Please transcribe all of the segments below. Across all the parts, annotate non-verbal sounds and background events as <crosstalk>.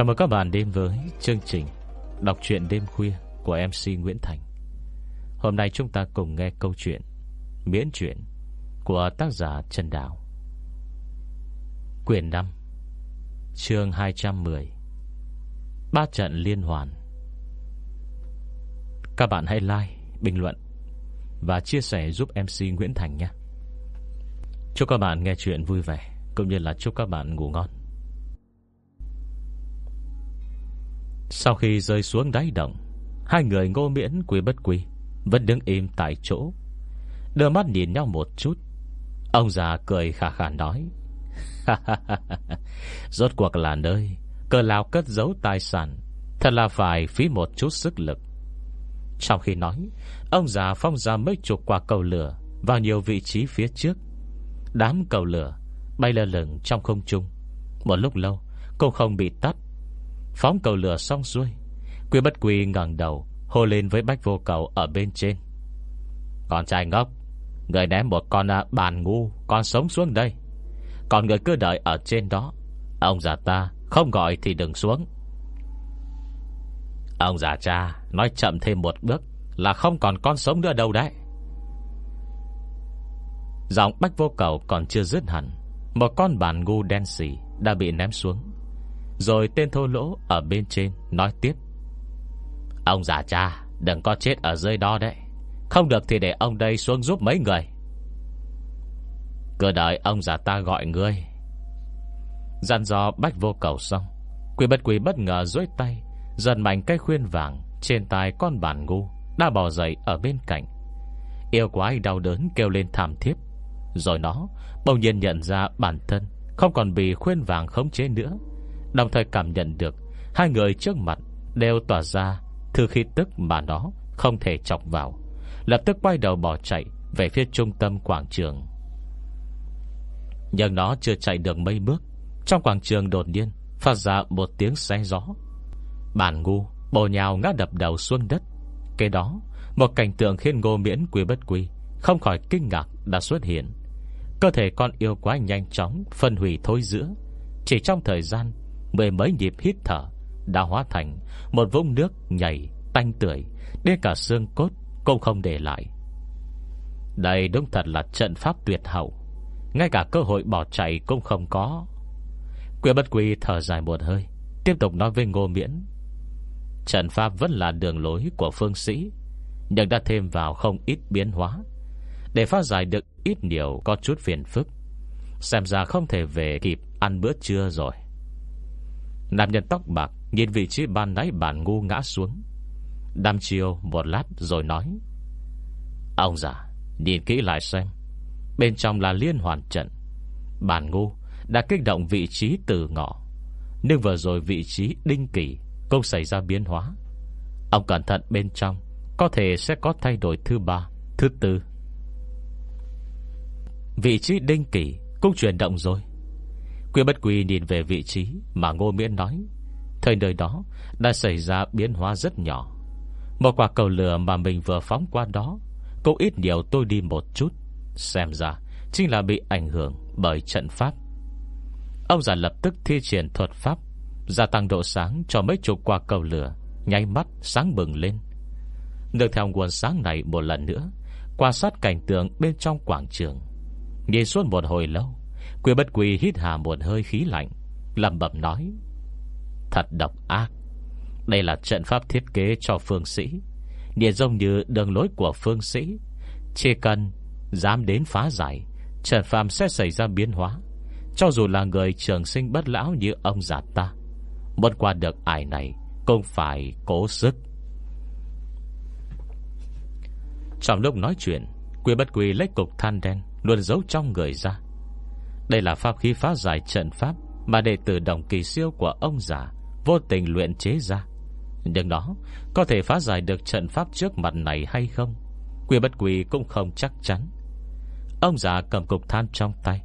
Chào mừng các bạn đến với chương trình Đọc truyện đêm khuya của MC Nguyễn Thành. Hôm nay chúng ta cùng nghe câu chuyện Miễn truyện Của tác giả Trần Đào. Quyền 5 Chương 210 Ba trận liên hoàn. Các bạn hãy like, bình luận Và chia sẻ giúp MC Nguyễn Thành nhé. Chúc các bạn nghe chuyện vui vẻ Cũng như là chúc các bạn ngủ ngon. Sau khi rơi xuống đáy động Hai người ngô miễn quý bất quý Vẫn đứng im tại chỗ. Đưa mắt nhìn nhau một chút, Ông già cười khả khả nói Rốt cuộc là nơi, Cờ lao cất giấu tài sản, Thật là phải phí một chút sức lực. Trong khi nói, Ông già phong ra mấy chục quả cầu lửa Vào nhiều vị trí phía trước. Đám cầu lửa Bay lơ lửng trong không trung. Một lúc lâu, Cũng không bị tắt. Phóng cầu lửa xong xuôi, Quy bất quy ngẩng đầu, Hô lên với bách vô cầu ở bên trên. Con trai ngốc, Người ném một con à, bàn ngu, Con sống xuống đây. Còn người cứ đợi ở trên đó. Ông già ta không gọi thì đừng xuống. Ông già cha, Nói chậm thêm một bước Là không còn con sống nữa đâu đấy. Giọng bách vô cầu còn chưa dứt hẳn, Một con bàn ngu đen xỉ Đã bị ném xuống rồi tên thô lỗ ở bên trên Nói tiếp. Ông già cha, đừng có chết ở dưới đó đấy. Không được thì để ông đây xuống giúp mấy người. Cứ đợi ông già ta gọi ngươi. Dặn dò bách vô cầu xong, Quỷ bất quỷ bất ngờ dối tay Dần mạnh cây khuyên vàng Trên tay con bản ngu Đã bò dậy ở bên cạnh. Yêu quái đau đớn kêu lên thảm thiết. Rồi nó bỗng nhiên nhận ra bản thân Không còn bị khuyên vàng khống chế nữa. Đồng thời cảm nhận được Hai người trước mặt đều tỏa ra Thư khí tức mà nó không thể chọc vào. Lập tức quay đầu bỏ chạy Về phía trung tâm quảng trường. Nhưng nó chưa chạy được mấy bước. Trong quảng trường đột nhiên Phát ra một tiếng xe gió. Bản ngu bồ nhào ngã đập đầu xuống đất. Kế đó, Một cảnh tượng khiến ngô miễn quy bất quy, Không khỏi kinh ngạc đã xuất hiện. Cơ thể con yêu quái nhanh chóng Phân hủy thối giữa. Chỉ trong thời gian Mười mấy nhịp hít thở Đã hóa thành một vũng nước nhảy Tanh tưởi Đến cả xương cốt cũng không để lại. Đây đúng thật là trận pháp tuyệt hậu, Ngay cả cơ hội bỏ chạy cũng không có. Quyền bất quy thở dài một hơi, Tiếp tục nói với ngô miễn. Trận pháp vẫn là đường lối của phương sĩ, Nhưng đã thêm vào không ít biến hóa. Để phá giải được ít nhiều Có chút phiền phức, Xem ra không thể về kịp ăn bữa trưa rồi. Nam nhân tóc bạc Nhìn vị trí ban nãy bản ngu ngã xuống. Đam chiều một lát rồi nói, Ông già, Nhìn kỹ lại xem. Bên trong là liên hoàn trận. Bản ngu đã kích động vị trí từ ngọ, Nhưng vừa rồi vị trí đinh kỳ Cũng xảy ra biến hóa. Ông cẩn thận bên trong, Có thể sẽ có thay đổi thứ ba, Thứ tư. Vị trí đinh kỳ Cũng chuyển động rồi. Quy bất quy nhìn về vị trí Mà Ngô Miễn nói. Thời nơi đó đã xảy ra biến hóa rất nhỏ. Một quả cầu lửa mà mình vừa phóng qua đó, Cũng ít nhiều tôi đi một chút, Xem ra Chính là bị ảnh hưởng bởi trận pháp. Ông già lập tức thi triển thuật pháp, Gia tăng độ sáng cho mấy chục quả cầu lửa, Nháy mắt sáng bừng lên. Được theo nguồn sáng này một lần nữa, Quan sát cảnh tượng bên trong quảng trường, Nhìn suốt một hồi lâu Quyên bất quy hít hà một hơi khí lạnh Lầm bẩm nói, Thật độc ác. Đây là trận pháp thiết kế cho phương sĩ Điện giống như đường lối của phương sĩ. Chỉ cần Dám đến phá giải, Trận pháp sẽ xảy ra biến hóa. Cho dù là người trường sinh bất lão như ông già ta, Muốn qua được ải này Cũng phải cố sức. Trong lúc nói chuyện Quy bất quy lấy cục than đen Luôn giấu trong người ra đây là pháp khí phá giải trận pháp Mà đệ tử đồng kỳ siêu của ông già Vô tình luyện chế ra. Nhưng đó có thể phá giải được trận pháp trước mặt này hay không? Quy bất quy cũng không chắc chắn. Ông già cầm cục than trong tay,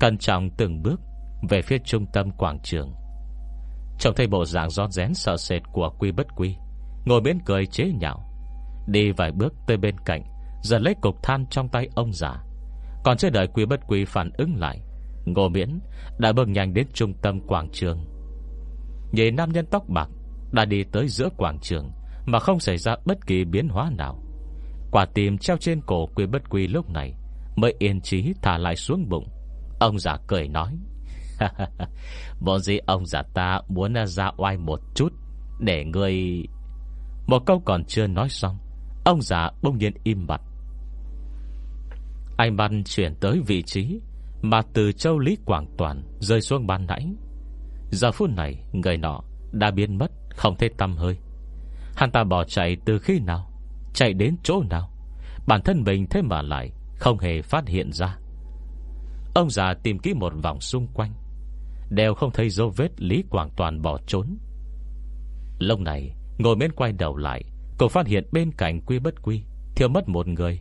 Cẩn trọng từng bước Về phía trung tâm quảng trường. Trông thấy bộ dạng gió rén sợ sệt của quy bất quy, Ngồi bên cười chế nhạo, Đi vài bước tới bên cạnh, giật lấy cục than trong tay ông già. Còn chưa đợi quy bất quy phản ứng lại Ngô Miễn đã bước nhanh đến trung tâm quảng trường. Nhìn nam nhân tóc bạc Đã đi tới giữa quảng trường Mà không xảy ra bất kỳ biến hóa nào. Quả tim treo trên cổ quy bất quy lúc này Mới yên trí thả lại xuống bụng. Ông già cười nói Bộ gì ông già ta muốn ra oai một chút Để người Một câu còn chưa nói xong, Ông già bỗng nhiên im bặt. Anh băn chuyển tới vị trí mà từ châu Lý Quảng Toàn Rơi xuống ban nãy. Giờ phút này, người nọ đã biến mất Không thể tâm hơi. Hắn ta bỏ chạy từ khi nào, Chạy đến chỗ nào? Bản thân mình thế mà lại Không hề phát hiện ra. Ông già tìm kỹ một vòng xung quanh, Đều không thấy dấu vết Lý Quảng Toàn bỏ trốn. Lúc này, Ngồi bên quay đầu lại Cậu phát hiện bên cạnh quy bất quy Thiếu mất một người.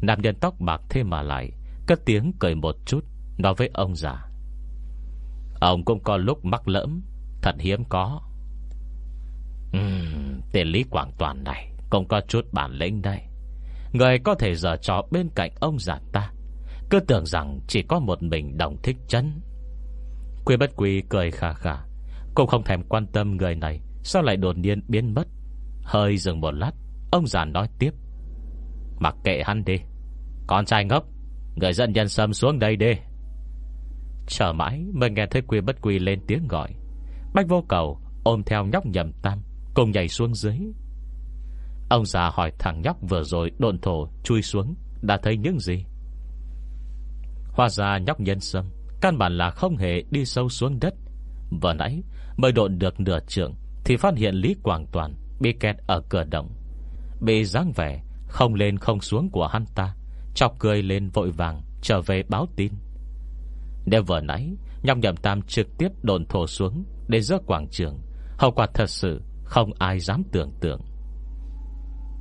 Nam nhân tóc bạc thêm mà lại Cất tiếng cười một chút Nói với ông già. Ông cũng có lúc mắc lỡm Thật hiếm có. Uhm, Tên Lý Quảng Toàn này Cũng có chút bản lĩnh đây. Người có thể giờ trò bên cạnh ông già ta. Cứ tưởng rằng chỉ có một mình đồng thích chân Quy bất quy cười khà khà Cũng không thèm quan tâm người này Sao lại đột nhiên biến mất? Hơi dừng một lát Ông già nói tiếp. Mặc kệ hắn đi Con trai ngốc Người dân nhân sâm xuống đây đi. Chờ mãi mới nghe thấy quy bất quy lên tiếng gọi. Bách vô cầu Ôm theo nhóc nhầm tam, Cùng nhảy xuống dưới. Ông già hỏi thằng nhóc vừa rồi độn thổ Chui xuống, Đã thấy những gì? Hoa ra nhóc nhân sâm Căn bản là không hề đi sâu xuống đất. Vừa nãy mới độn được nửa trường Thì phát hiện Lý Quảng Toàn Bị kẹt ở cửa động. Bị dáng vẻ không lên không xuống của hắn ta Chọc cười lên vội vàng, Trở về báo tin. Đêm vừa nãy, Nhọc nhậm tam trực tiếp đồn thổ xuống Để giữa quảng trường. Hậu quả thật sự không ai dám tưởng tượng.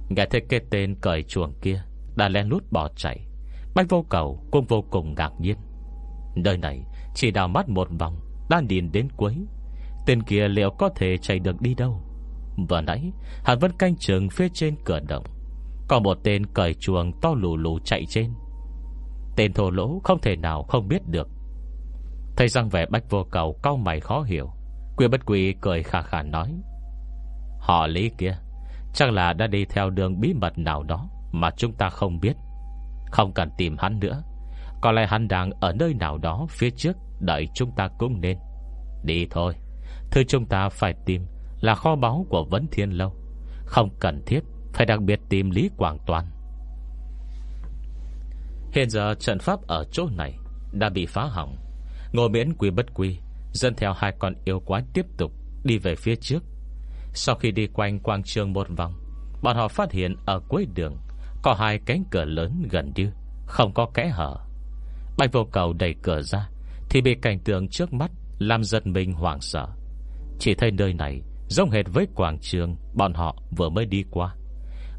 Nghe thấy cái tên cởi chuồng kia, Đã len lút bỏ chạy. Bách vô cầu cũng vô cùng ngạc nhiên. Nơi này chỉ đào mắt một vòng, Đã nhìn đến cuối Tên kia liệu có thể chạy được đi đâu? Vừa nãy, Hắn vẫn canh trường phía trên cửa động. Có một tên cởi chuồng to lù lù chạy trên. Tên thổ lỗ không thể nào không biết được. Thấy răng vẻ bách vô cầu Cao mày khó hiểu, Quy bất quỳ cười khà khà nói, Họ lý kia, Chắc là đã đi theo đường bí mật nào đó Mà chúng ta không biết. Không cần tìm hắn nữa. Có lẽ hắn đang ở nơi nào đó phía trước, Đợi chúng ta cũng nên. Đi thôi. Thứ chúng ta phải tìm Là kho báu của Vấn Thiên Lâu. Không cần thiết. Phải đặc biệt tìm Lý Quảng Toàn. Hiện giờ trận pháp ở chỗ này Đã bị phá hỏng. Ngồi miễn quy bất quy Dân theo hai con yêu quái tiếp tục Đi về phía trước. Sau khi đi quanh quang trường một vòng, Bọn họ phát hiện ở cuối đường Có hai cánh cửa lớn gần như Không có kẽ hở. Bạch vô cầu đẩy cửa ra Thì bị cảnh tượng trước mắt Làm giật mình hoảng sợ. Chỉ thấy nơi này Giống hệt với quảng trường Bọn họ vừa mới đi qua.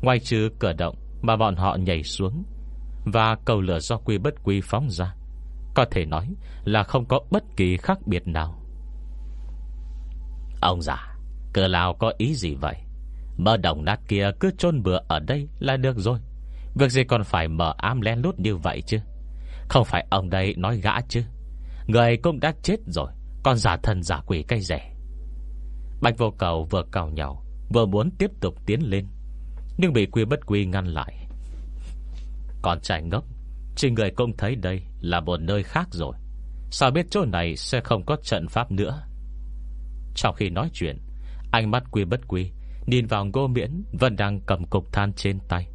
Ngoài trừ cửa động mà bọn họ nhảy xuống Và cầu lửa do quy bất quy phóng ra, Có thể nói là không có bất kỳ khác biệt nào. Ông già Cờ lào có ý gì vậy? Mơ đồng nát kia cứ chôn bừa ở đây là được rồi. Việc gì còn phải mở am len lút như vậy chứ? Không phải ông đây nói gã chứ? Người cũng đã chết rồi, Còn giả thần giả quỷ cây rẻ. Bạch vô cầu vừa cào nhau, Vừa muốn tiếp tục tiến lên. Nhưng bị quy bất quy ngăn lại. Còn trai ngốc, Chỉ người cũng thấy đây là một nơi khác rồi. Sao biết chỗ này sẽ không có trận pháp nữa? Trong khi nói chuyện, Ánh mắt quy bất quy Nhìn vào ngô miễn Vẫn đang cầm cục than trên tay.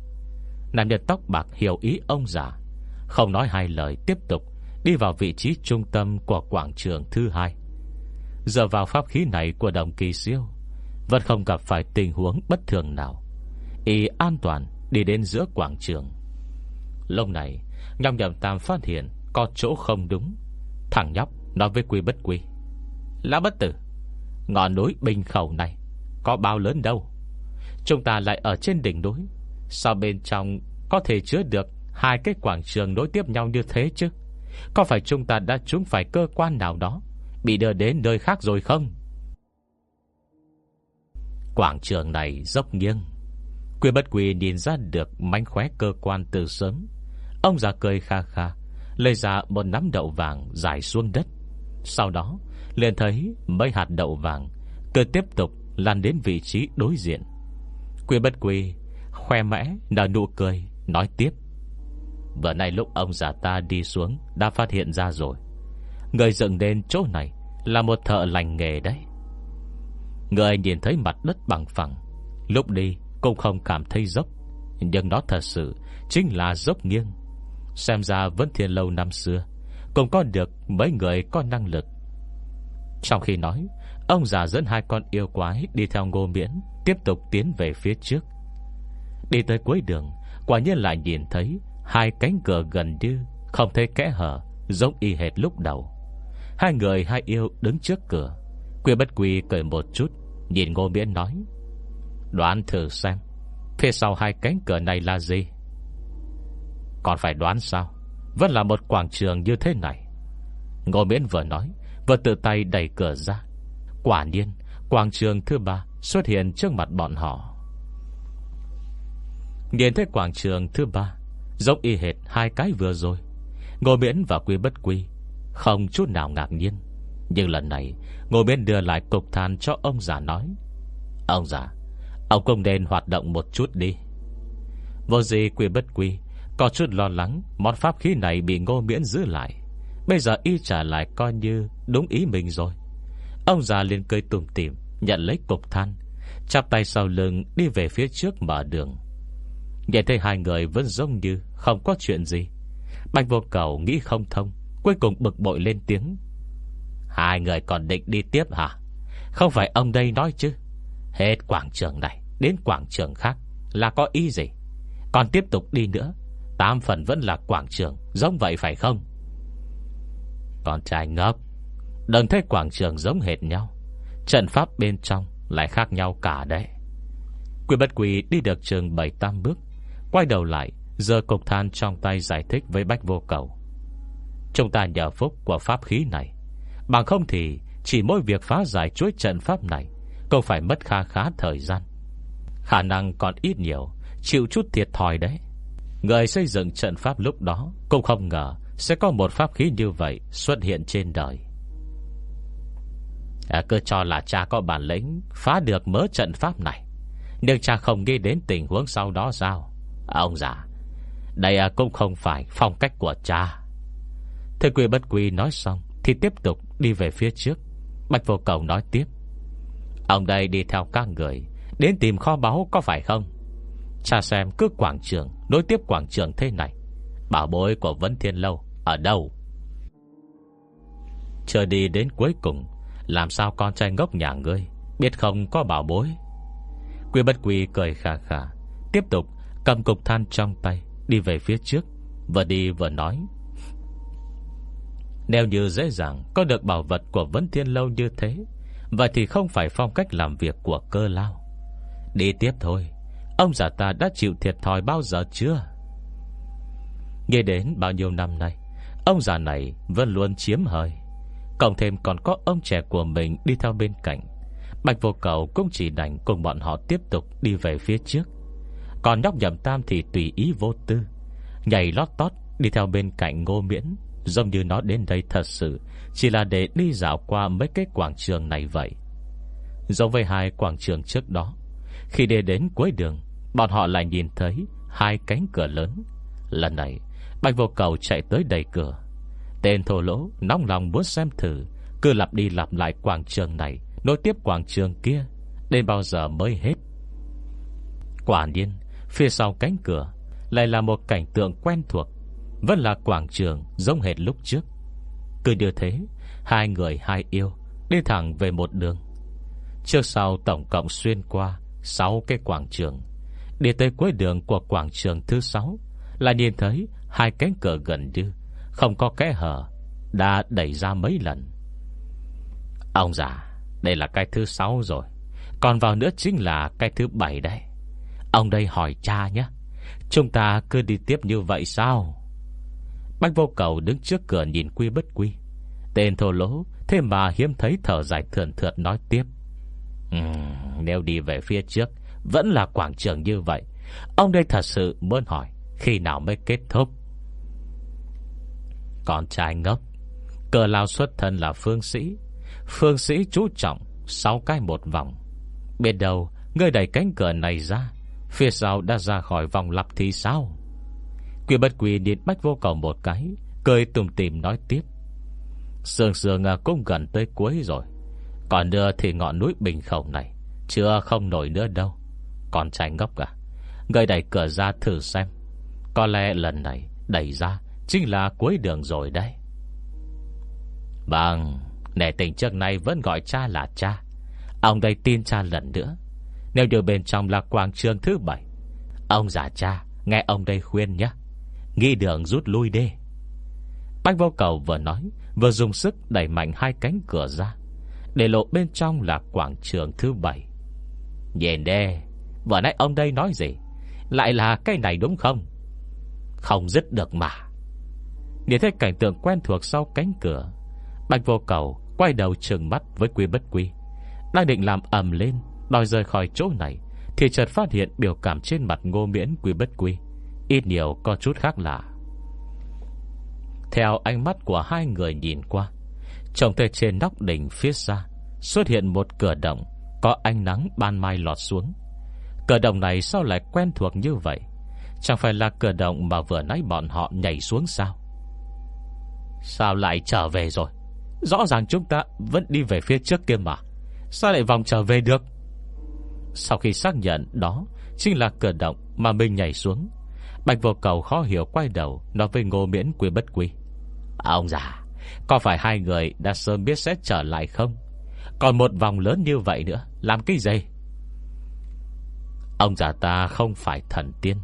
Nam nhân tóc bạc hiểu ý ông già, Không nói hai lời tiếp tục Đi vào vị trí trung tâm của quảng trường thứ hai. Giờ vào pháp khí này của đồng kỳ siêu, Vẫn không gặp phải tình huống bất thường nào. Y an toàn đi đến giữa quảng trường. Lúc này Nhong nhầm tam phát hiện Có chỗ không đúng. Thằng nhóc nói với quy bất quy, Lão bất tử, Ngọn núi bình khẩu này Có bao lớn đâu? Chúng ta lại ở trên đỉnh núi, Sao bên trong có thể chứa được Hai cái quảng trường nối tiếp nhau như thế chứ? Có phải chúng ta đã trúng phải cơ quan nào đó, Bị đưa đến nơi khác rồi không? Quảng trường này dốc nghiêng. Quy bất quy nhìn ra được mánh khóe cơ quan từ sớm. Ông già cười kha kha, Lấy ra một nắm đậu vàng dài xuống đất. Sau đó, liền thấy mấy hạt đậu vàng Cứ tiếp tục lan đến vị trí đối diện. Quy bất quy Khoe mẽ nở nụ cười, Nói tiếp. Vừa nay lúc ông già ta đi xuống Đã phát hiện ra rồi. Người dựng đến chỗ này Là một thợ lành nghề đấy. Người nhìn thấy mặt đất bằng phẳng, Lúc đi cũng không cảm thấy dốc. Nhưng nó thật sự Chính là dốc nghiêng. Xem ra vẫn thiên lâu năm xưa, Cũng có được mấy người có năng lực. Trong khi nói, Ông già dẫn hai con yêu quái Đi theo ngô miễn, Tiếp tục tiến về phía trước. Đi tới cuối đường, Quả nhiên lại nhìn thấy Hai cánh cửa gần như Không thấy kẽ hở, Giống y hệt lúc đầu. Hai người hai yêu đứng trước cửa. Quy bất quy cười một chút, Nhìn ngô miễn nói Đoán thử xem. Phía sau hai cánh cửa này là gì? Còn phải đoán sao? Vẫn là một quảng trường như thế này. Ngô miễn vừa nói, Vừa tự tay đẩy cửa ra. Quả nhiên, Quảng trường thứ ba xuất hiện trước mặt bọn họ. Nhìn thấy quảng trường thứ ba, Giống y hệt hai cái vừa rồi, Ngô miễn và quy bất quy Không chút nào ngạc nhiên. Nhưng lần này, Ngô miễn đưa lại cục than cho ông già nói. Ông già Ông cũng nên hoạt động một chút đi. Vô gì quy bất quy, Có chút lo lắng, Món pháp khí này bị ngô miễn giữ lại. Bây giờ y trả lại coi như Đúng ý mình rồi. Ông già liền cười tùm tìm Nhận lấy cục than, Chắp tay sau lưng đi về phía trước mở đường. Nhìn thấy hai người vẫn giống như Không có chuyện gì, Bạch vô cầu nghĩ không thông, Cuối cùng bực bội lên tiếng. Hai người còn định đi tiếp hả? Không phải ông đây nói chứ? Hết quảng trường này, Đến quảng trường khác, Là có ý gì? Còn tiếp tục đi nữa, Tám phần vẫn là quảng trường, Giống vậy phải không? Con trai ngốc, Đừng thấy quảng trường giống hệt nhau. Trận pháp bên trong lại khác nhau cả đấy. Quỷ bất quỳ đi được trường 7-8 bước, Quay đầu lại Giờ cục than trong tay giải thích với bách vô cầu. Chúng ta nhờ phúc của pháp khí này, Bằng không thì Chỉ mỗi việc phá giải chuỗi trận pháp này cũng phải mất khá khá thời gian. Khả năng còn ít nhiều Chịu chút thiệt thòi đấy. Người xây dựng trận pháp lúc đó Cũng không ngờ Sẽ có một pháp khí như vậy Xuất hiện trên đời. À, Cứ cho là cha có bản lĩnh Phá được mớ trận pháp này. Nhưng cha không nghĩ đến tình huống sau đó sao? À, Ông già Đây à, cũng không phải phong cách của cha. Thầy quỷ bất quỷ nói xong Thì tiếp tục đi về phía trước. Bạch vô cầu nói tiếp. Ông đây đi theo các người, Đến tìm kho báu có phải không? Cha xem cứ quảng trường, Nối tiếp quảng trường thế này. Bảo bối của Vấn Thiên Lâu Ở đâu? Chờ đi đến cuối cùng, Làm sao con trai ngốc nhà ngươi Biết không có bảo bối? Quy bất quy cười khà khà, Tiếp tục cầm cục than trong tay, Đi về phía trước, Vừa đi vừa nói. Nếu như dễ dàng Có được bảo vật của Vấn Thiên Lâu như thế Vậy thì không phải phong cách làm việc của cơ lao. Đi tiếp thôi, Ông già ta đã chịu thiệt thòi bao giờ chưa? Nghe đến bao nhiêu năm nay, Ông già này vẫn luôn chiếm hơi Cộng thêm còn có ông trẻ của mình Đi theo bên cạnh. Bạch vô cầu cũng chỉ đành cùng bọn họ Tiếp tục đi về phía trước. Còn nhóc nhầm tam thì tùy ý vô tư, Nhảy lót tót Đi theo bên cạnh ngô miễn. Giống như nó đến đây thật sự, Chỉ là để đi dạo qua mấy cái quảng trường này vậy. Giống với hai quảng trường trước đó, Khi đi đến cuối đường, Bọn họ lại nhìn thấy Hai cánh cửa lớn. Lần này, Bạch vô cầu chạy tới đầy cửa. Tên thổ lỗ nóng lòng muốn xem thử, Cứ lặp đi lặp lại quảng trường này, Nối tiếp quảng trường kia, Đến bao giờ mới hết. Quả nhiên, Phía sau cánh cửa Lại là một cảnh tượng quen thuộc. Vẫn là quảng trường giống hệt lúc trước. Cứ như thế, Hai người hai yêu Đi thẳng về một đường. Trước sau tổng cộng xuyên qua Sáu cái quảng trường. Đi tới cuối đường của quảng trường thứ sáu Là nhìn thấy hai cánh cửa gần như Không có kẽ hở, Đã đẩy ra mấy lần. Ông già, Đây là cái thứ sáu rồi, Còn vào nữa chính là cái thứ bảy đây Ông đây hỏi cha nhé, Chúng ta cứ đi tiếp như vậy sao? Bách vô cầu đứng trước cửa nhìn quy bất quy. Tên thô lỗ Thế mà hiếm thấy thở dài thườn thượt nói tiếp. Uhm, Nếu đi về phía trước Vẫn là quảng trường như vậy. Ông đây thật sự muốn hỏi Khi nào mới kết thúc? Con trai ngốc Cờ lao xuất thân là phương sĩ. Phương sĩ chú trọng Sáu cái một vòng. Biết đâu Ngươi đẩy cánh cửa này ra Phía sau đã ra khỏi vòng lặp thì sao? Quy bất quy điện bách vô cầu một cái, Cười tùm tìm nói tiếp. Sương sương à, cũng gần tới cuối rồi. Còn nữa thì ngọn núi bình khẩu này, Chưa không nổi nữa đâu. Còn trai ngốc à Người đẩy cửa ra thử xem. Có lẽ lần này đẩy ra Chính là cuối đường rồi đấy. Bằng Nể tình trước này vẫn gọi cha là cha. Ông đây tin cha lần nữa. Nếu điều bên trong là quảng trường thứ bảy, Ông già cha, Nghe ông đây khuyên nhé Nghi đường rút lui đi. Bách vô cầu vừa nói, Vừa dùng sức đẩy mạnh hai cánh cửa ra, Để lộ bên trong là quảng trường thứ bảy. Nhìn đê Vừa nãy ông đây nói gì? Lại là cái này đúng không? Không dứt được mà. Nhìn thấy cảnh tượng quen thuộc sau cánh cửa Bạch vô cầu Quay đầu trừng mắt với quy bất quy, Đang định làm ầm lên, Đòi rời khỏi chỗ này, Thì chợt phát hiện biểu cảm trên mặt ngô miễn quy bất quy. Ít nhiều có chút khác lạ. Theo ánh mắt của hai người nhìn qua Trông thấy trên nóc đỉnh phía xa Xuất hiện một cửa động Có ánh nắng ban mai lọt xuống. Cửa động này sao lại quen thuộc như vậy? Chẳng phải là cửa động Mà vừa nãy bọn họ nhảy xuống sao? Sao lại trở về rồi? Rõ ràng chúng ta vẫn đi về phía trước kia mà. Sao lại vòng trở về được? Sau khi xác nhận đó Chính là cửa động mà mình nhảy xuống Bạch vô cầu khó hiểu quay đầu Nói với ngô miễn quy bất quy. À, Ông già Có phải hai người đã sớm biết sẽ trở lại không? Còn một vòng lớn như vậy nữa Làm cái gì? Ông già ta không phải thần tiên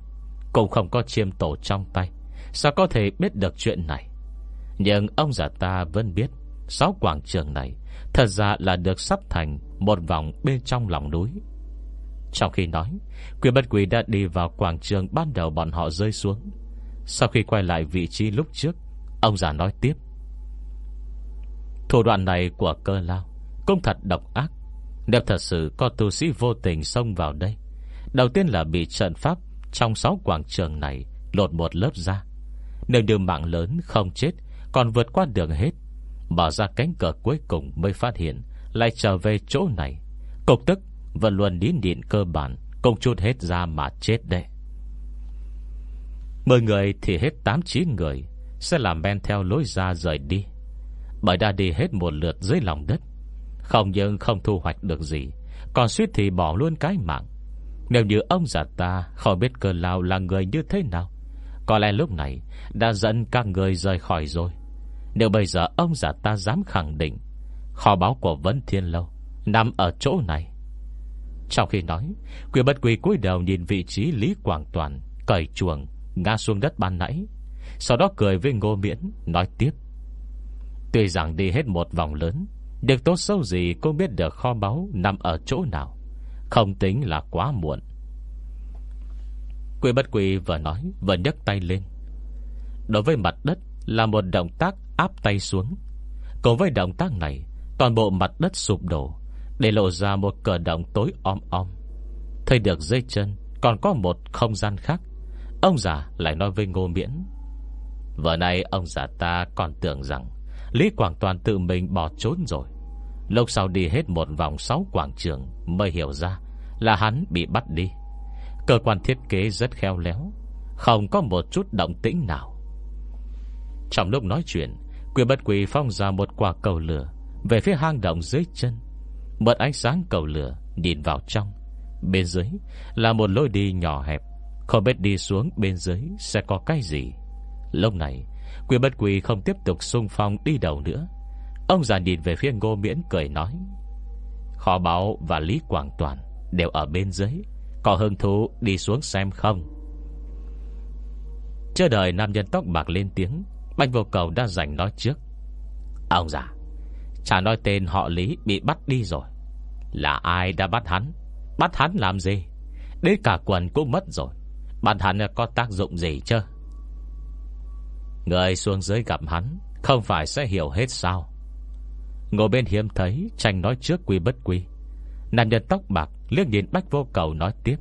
Cũng không có chiêm tổ trong tay. Sao có thể biết được chuyện này? Nhưng ông già ta vẫn biết Sáu quảng trường này Thật ra là được sắp thành Một vòng bên trong lòng núi. Trong khi nói quỷ bất quỷ đã đi vào quảng trường Ban đầu bọn họ rơi xuống. Sau khi quay lại vị trí lúc trước, Ông già nói tiếp. Thủ đoạn này của cơ lao Cũng thật độc ác. Nếu thật sự có tu sĩ vô tình xông vào đây, Đầu tiên là bị trận pháp Trong sáu quảng trường này Lột một lớp ra. Nếu như mạng lớn không chết, Còn vượt qua đường hết, bỏ ra cánh cửa cuối cùng mới phát hiện Lại trở về chỗ này. Cục tức vẫn luôn đến điện cơ bản, Công chút hết ra mà chết đấy Mười người thì hết tám chín người, Sẽ làm men theo lối ra rời đi. Bởi đã đi hết một lượt dưới lòng đất. Không nhưng không thu hoạch được gì, Còn suýt thì bỏ luôn cái mạng. Nếu như ông già ta Không biết cơ lao là người như thế nào, Có lẽ lúc này Đã dẫn các người rời khỏi rồi. Nếu bây giờ ông già ta dám khẳng định, Kho báo của Vân Thiên Lâu Nằm ở chỗ này sau khi nói Quỷ bất quỳ cúi đầu nhìn vị trí Lý Quảng Toàn, Cởi chuồng, Ngã xuống đất ban nãy. Sau đó cười với Ngô Miễn, Nói tiếp. Tuy rằng đi hết một vòng lớn, Được tốt sâu gì cũng biết được kho báu Nằm ở chỗ nào. Không tính là quá muộn. Quỷ bất quỷ vừa nói, Vừa nhấc tay lên. Đối với mặt đất là một động tác áp tay xuống. Cùng với động tác này, Toàn bộ mặt đất sụp đổ. Để lộ ra một cửa động tối om om. Thấy được dây chân Còn có một không gian khác. Ông già lại nói với Ngô Miễn Vừa nay ông già ta còn tưởng rằng Lý Quảng Toàn tự mình bỏ trốn rồi. Lúc sau đi hết một vòng sáu quảng trường Mới hiểu ra Là hắn bị bắt đi. Cơ quan thiết kế rất khéo léo, Không có một chút động tĩnh nào. Trong lúc nói chuyện Quyền bất quỷ phong ra một quả cầu lửa Về phía hang động dưới chân. Bật ánh sáng cầu lửa Nhìn vào trong. Bên dưới là một lối đi nhỏ hẹp. Không biết đi xuống bên dưới Sẽ có cái gì. Lúc này Quỷ bất quỷ không tiếp tục xung phong đi đầu nữa. Ông già nhìn về phía ngô miễn cười nói, Kho báo và Lý Quảng Toàn Đều ở bên dưới. Có hương thú đi xuống xem không? Chờ đợi nam nhân tóc bạc lên tiếng Bạch vô cầu đã giành nói trước. Ông già Chả nói tên họ Lý bị bắt đi rồi. Là ai đã bắt hắn? Bắt hắn làm gì? Đến cả quần cũng mất rồi. Bắt hắn có tác dụng gì chứ Người xuống dưới gặp hắn, Không phải sẽ hiểu hết sao? Ngồi bên hiếm thấy Tranh nói trước quy bất quy. Nam nhân tóc bạc liếc nhìn bách vô cầu nói tiếp.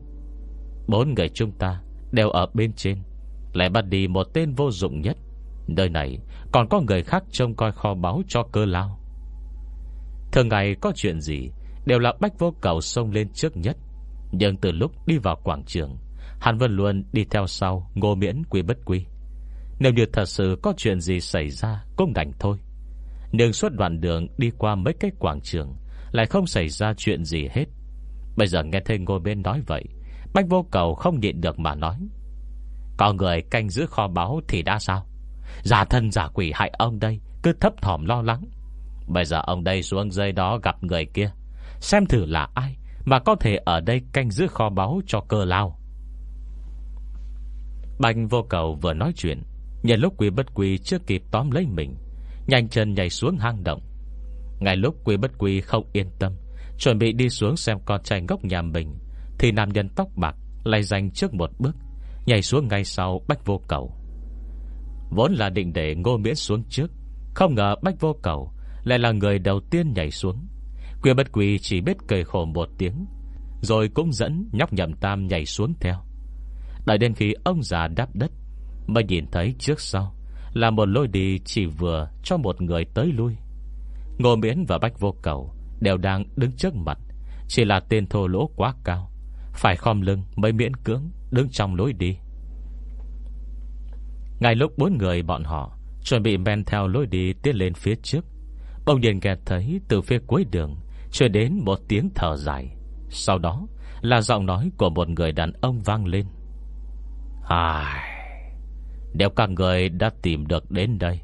Bốn người chúng ta Đều ở bên trên, Lại bắt đi một tên vô dụng nhất. Nơi này còn có người khác trông coi kho báu cho cơ lao. Thường ngày có chuyện gì, Đều là bách vô cầu xông lên trước nhất. Nhưng từ lúc đi vào quảng trường, Hắn vẫn luôn đi theo sau Ngô miễn quy bất quy. Nếu như thật sự có chuyện gì xảy ra Cũng đành thôi. Nhưng suốt đoạn đường đi qua mấy cái quảng trường, Lại không xảy ra chuyện gì hết. Bây giờ nghe thấy Ngô miễn nói vậy, Bách vô cầu không nhịn được mà nói. Có người canh giữ kho báu thì đã sao? Giả thân giả quỷ hại ông đây, Cứ thấp thỏm lo lắng. Bây giờ ông đây xuống dây đó gặp người kia. Xem thử là ai Mà có thể ở đây canh giữ kho báu cho cơ lao. Bành vô cầu vừa nói chuyện Nhân lúc quý bất quý chưa kịp tóm lấy mình, Nhanh chân nhảy xuống hang động. Ngay lúc quý bất quý không yên tâm, Chuẩn bị đi xuống xem con trai ngốc nhà mình, Thì nam nhân tóc bạc Lại dành trước một bước, Nhảy xuống ngay sau bách vô cầu. Vốn là định để ngô miễn xuống trước, Không ngờ bách vô cầu lại là người đầu tiên nhảy xuống. Quyền bất quỳ chỉ biết cười khổ một tiếng, Rồi cũng dẫn nhóc nhậm tam nhảy xuống theo. Đợi đến khi ông già đáp đất, Mới nhìn thấy trước sau Là một lối đi chỉ vừa cho một người tới lui. Ngô Miễn và Bách Vô Cầu Đều đang đứng trước mặt, Chỉ là tên thô lỗ quá cao, Phải khom lưng mới miễn cưỡng Đứng trong lối đi. Ngay lúc bốn người bọn họ Chuẩn bị men theo lối đi tiến lên phía trước Bỗng nhiên nghe thấy từ phía cuối đường Truyền đến một tiếng thở dài. Sau đó là giọng nói của một người đàn ông vang lên. Ai... Nếu các người đã tìm được đến đây,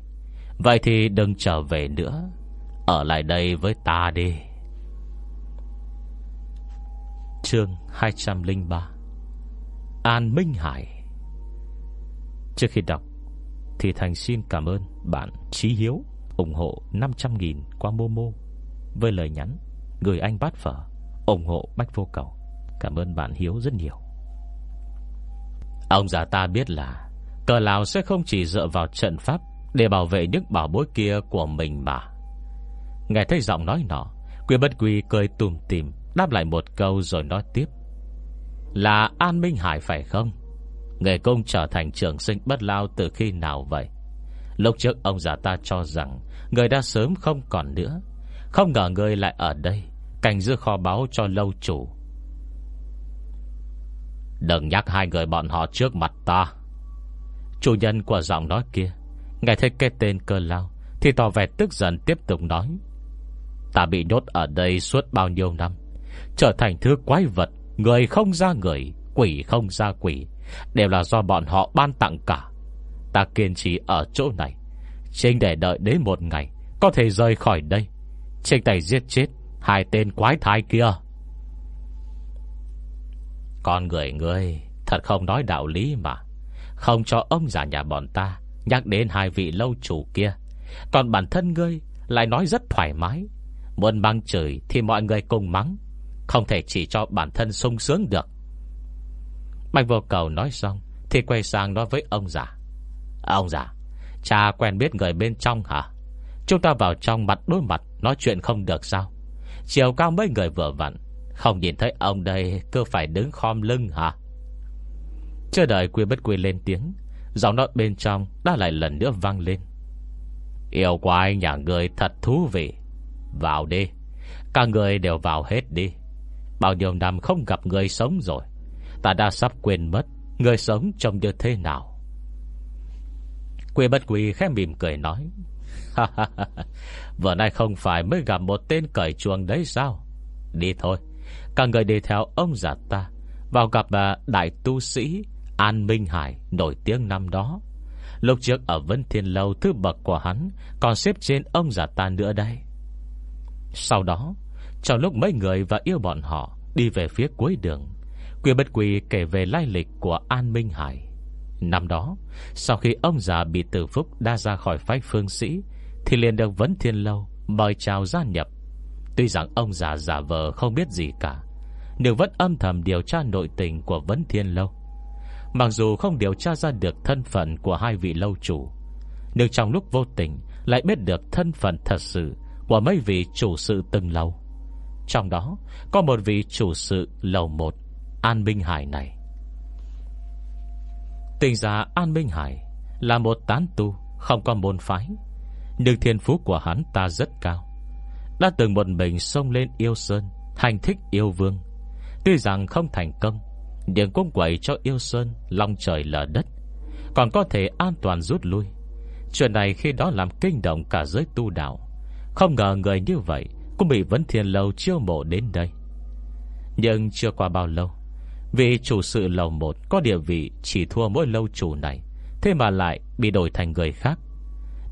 Vậy thì đừng trở về nữa. Ở lại đây với ta đi. Chương 203 An Minh Hải. Trước khi đọc Thì Thành xin cảm ơn bạn Trí Hiếu ủng hộ 500.000 qua Momo. Với lời nhắn gửi anh bát phở, ủng hộ Bách Vô Cầu. Cảm ơn bạn Hiếu rất nhiều. Ông già ta biết là Cờ Lào sẽ không chỉ dựa vào trận pháp Để bảo vệ những bảo bối kia của mình mà. Nghe thấy giọng nói nọ Quyền bất quy cười tùm tìm, Đáp lại một câu rồi nói tiếp. Là An Minh Hải phải không? Người công trở thành trường sinh bất lao Từ khi nào vậy? Lúc trước ông già ta cho rằng Người đã sớm không còn nữa. Không ngờ người lại ở đây Cảnh giữ kho báu cho lâu chủ. Đừng nhắc hai người bọn họ trước mặt ta. Chủ nhân của giọng nói kia Nghe thấy cái tên cơ lao Thì tỏ vẻ tức giận tiếp tục nói. Ta bị nhốt ở đây suốt bao nhiêu năm, Trở thành thứ quái vật, Người không ra người, Quỷ không ra quỷ, Đều là do bọn họ ban tặng cả. Ta kiên trì ở chỗ này. Chính để đợi đến một ngày, Có thể rời khỏi đây. Trên tay giết chết Hai tên quái thai kia. Con người ngươi, Thật không nói đạo lý mà. Không cho ông già nhà bọn ta Nhắc đến hai vị lâu chủ kia. Còn bản thân ngươi Lại nói rất thoải mái. Muốn mang chửi thì mọi người cùng mắng. Không thể chỉ cho bản thân sung sướng được. Bạch vô cầu nói xong Thì quay sang nói với ông già. À, ông già, Cha quen biết người bên trong hả? Chúng ta vào trong mặt đối mặt, Nói chuyện không được sao? Chiều cao mấy người vừa vặn, Không nhìn thấy ông đây, cứ phải đứng khom lưng hả? Chưa đợi quy bất quy lên tiếng, Giọng nói bên trong đã lại lần nữa vang lên. Yêu quái nhà người thật thú vị. Vào đi, Cả người đều vào hết đi. Bao nhiêu năm không gặp người sống rồi, Ta đã sắp quên mất Người sống trông như thế nào. Quê bất quỳ khẽ mỉm cười nói. Vừa nay không phải mới gặp một tên cởi chuồng đấy sao? Đi thôi, Cả người đi theo ông già ta. Vào gặp bà đại tu sĩ An Minh Hải nổi tiếng năm đó. Lúc trước ở Vân Thiên Lâu, Thứ bậc của hắn Còn xếp trên ông già ta nữa đây. Sau đó Trong lúc mấy người và yêu bọn họ Đi về phía cuối đường Quỷ bất quỳ kể về lai lịch của An Minh Hải. Năm đó, Sau khi ông già bị tử phúc Đa ra khỏi phái phương sĩ, Thì liền được vấn thiên lâu Mời chào gia nhập. Tuy rằng ông già giả vờ không biết gì cả, Nhưng vẫn âm thầm điều tra nội tình Của vấn thiên lâu. Mặc dù không điều tra ra được thân phận Của hai vị lâu chủ, Nhưng trong lúc vô tình Lại biết được thân phận thật sự Của mấy vị chủ sự từng lâu. Trong đó có một vị chủ sự lầu một, An Minh Hải này. Tình giả An Minh Hải Là một tán tu Không có môn phái, Nhưng thiên phú của hắn ta rất cao. Đã từng một mình xông lên yêu sơn, Hành thích yêu vương. Tuy rằng không thành công, Nhưng cũng quậy cho yêu sơn Long trời lở đất, Còn có thể an toàn rút lui. Chuyện này khi đó làm kinh động cả giới tu đạo. Không ngờ người như vậy Cũng bị Vấn Thiên Lâu chiêu mộ đến đây. Nhưng chưa qua bao lâu vì chủ sự lầu một Có địa vị chỉ thua mỗi lâu chủ này, Thế mà lại bị đổi thành người khác.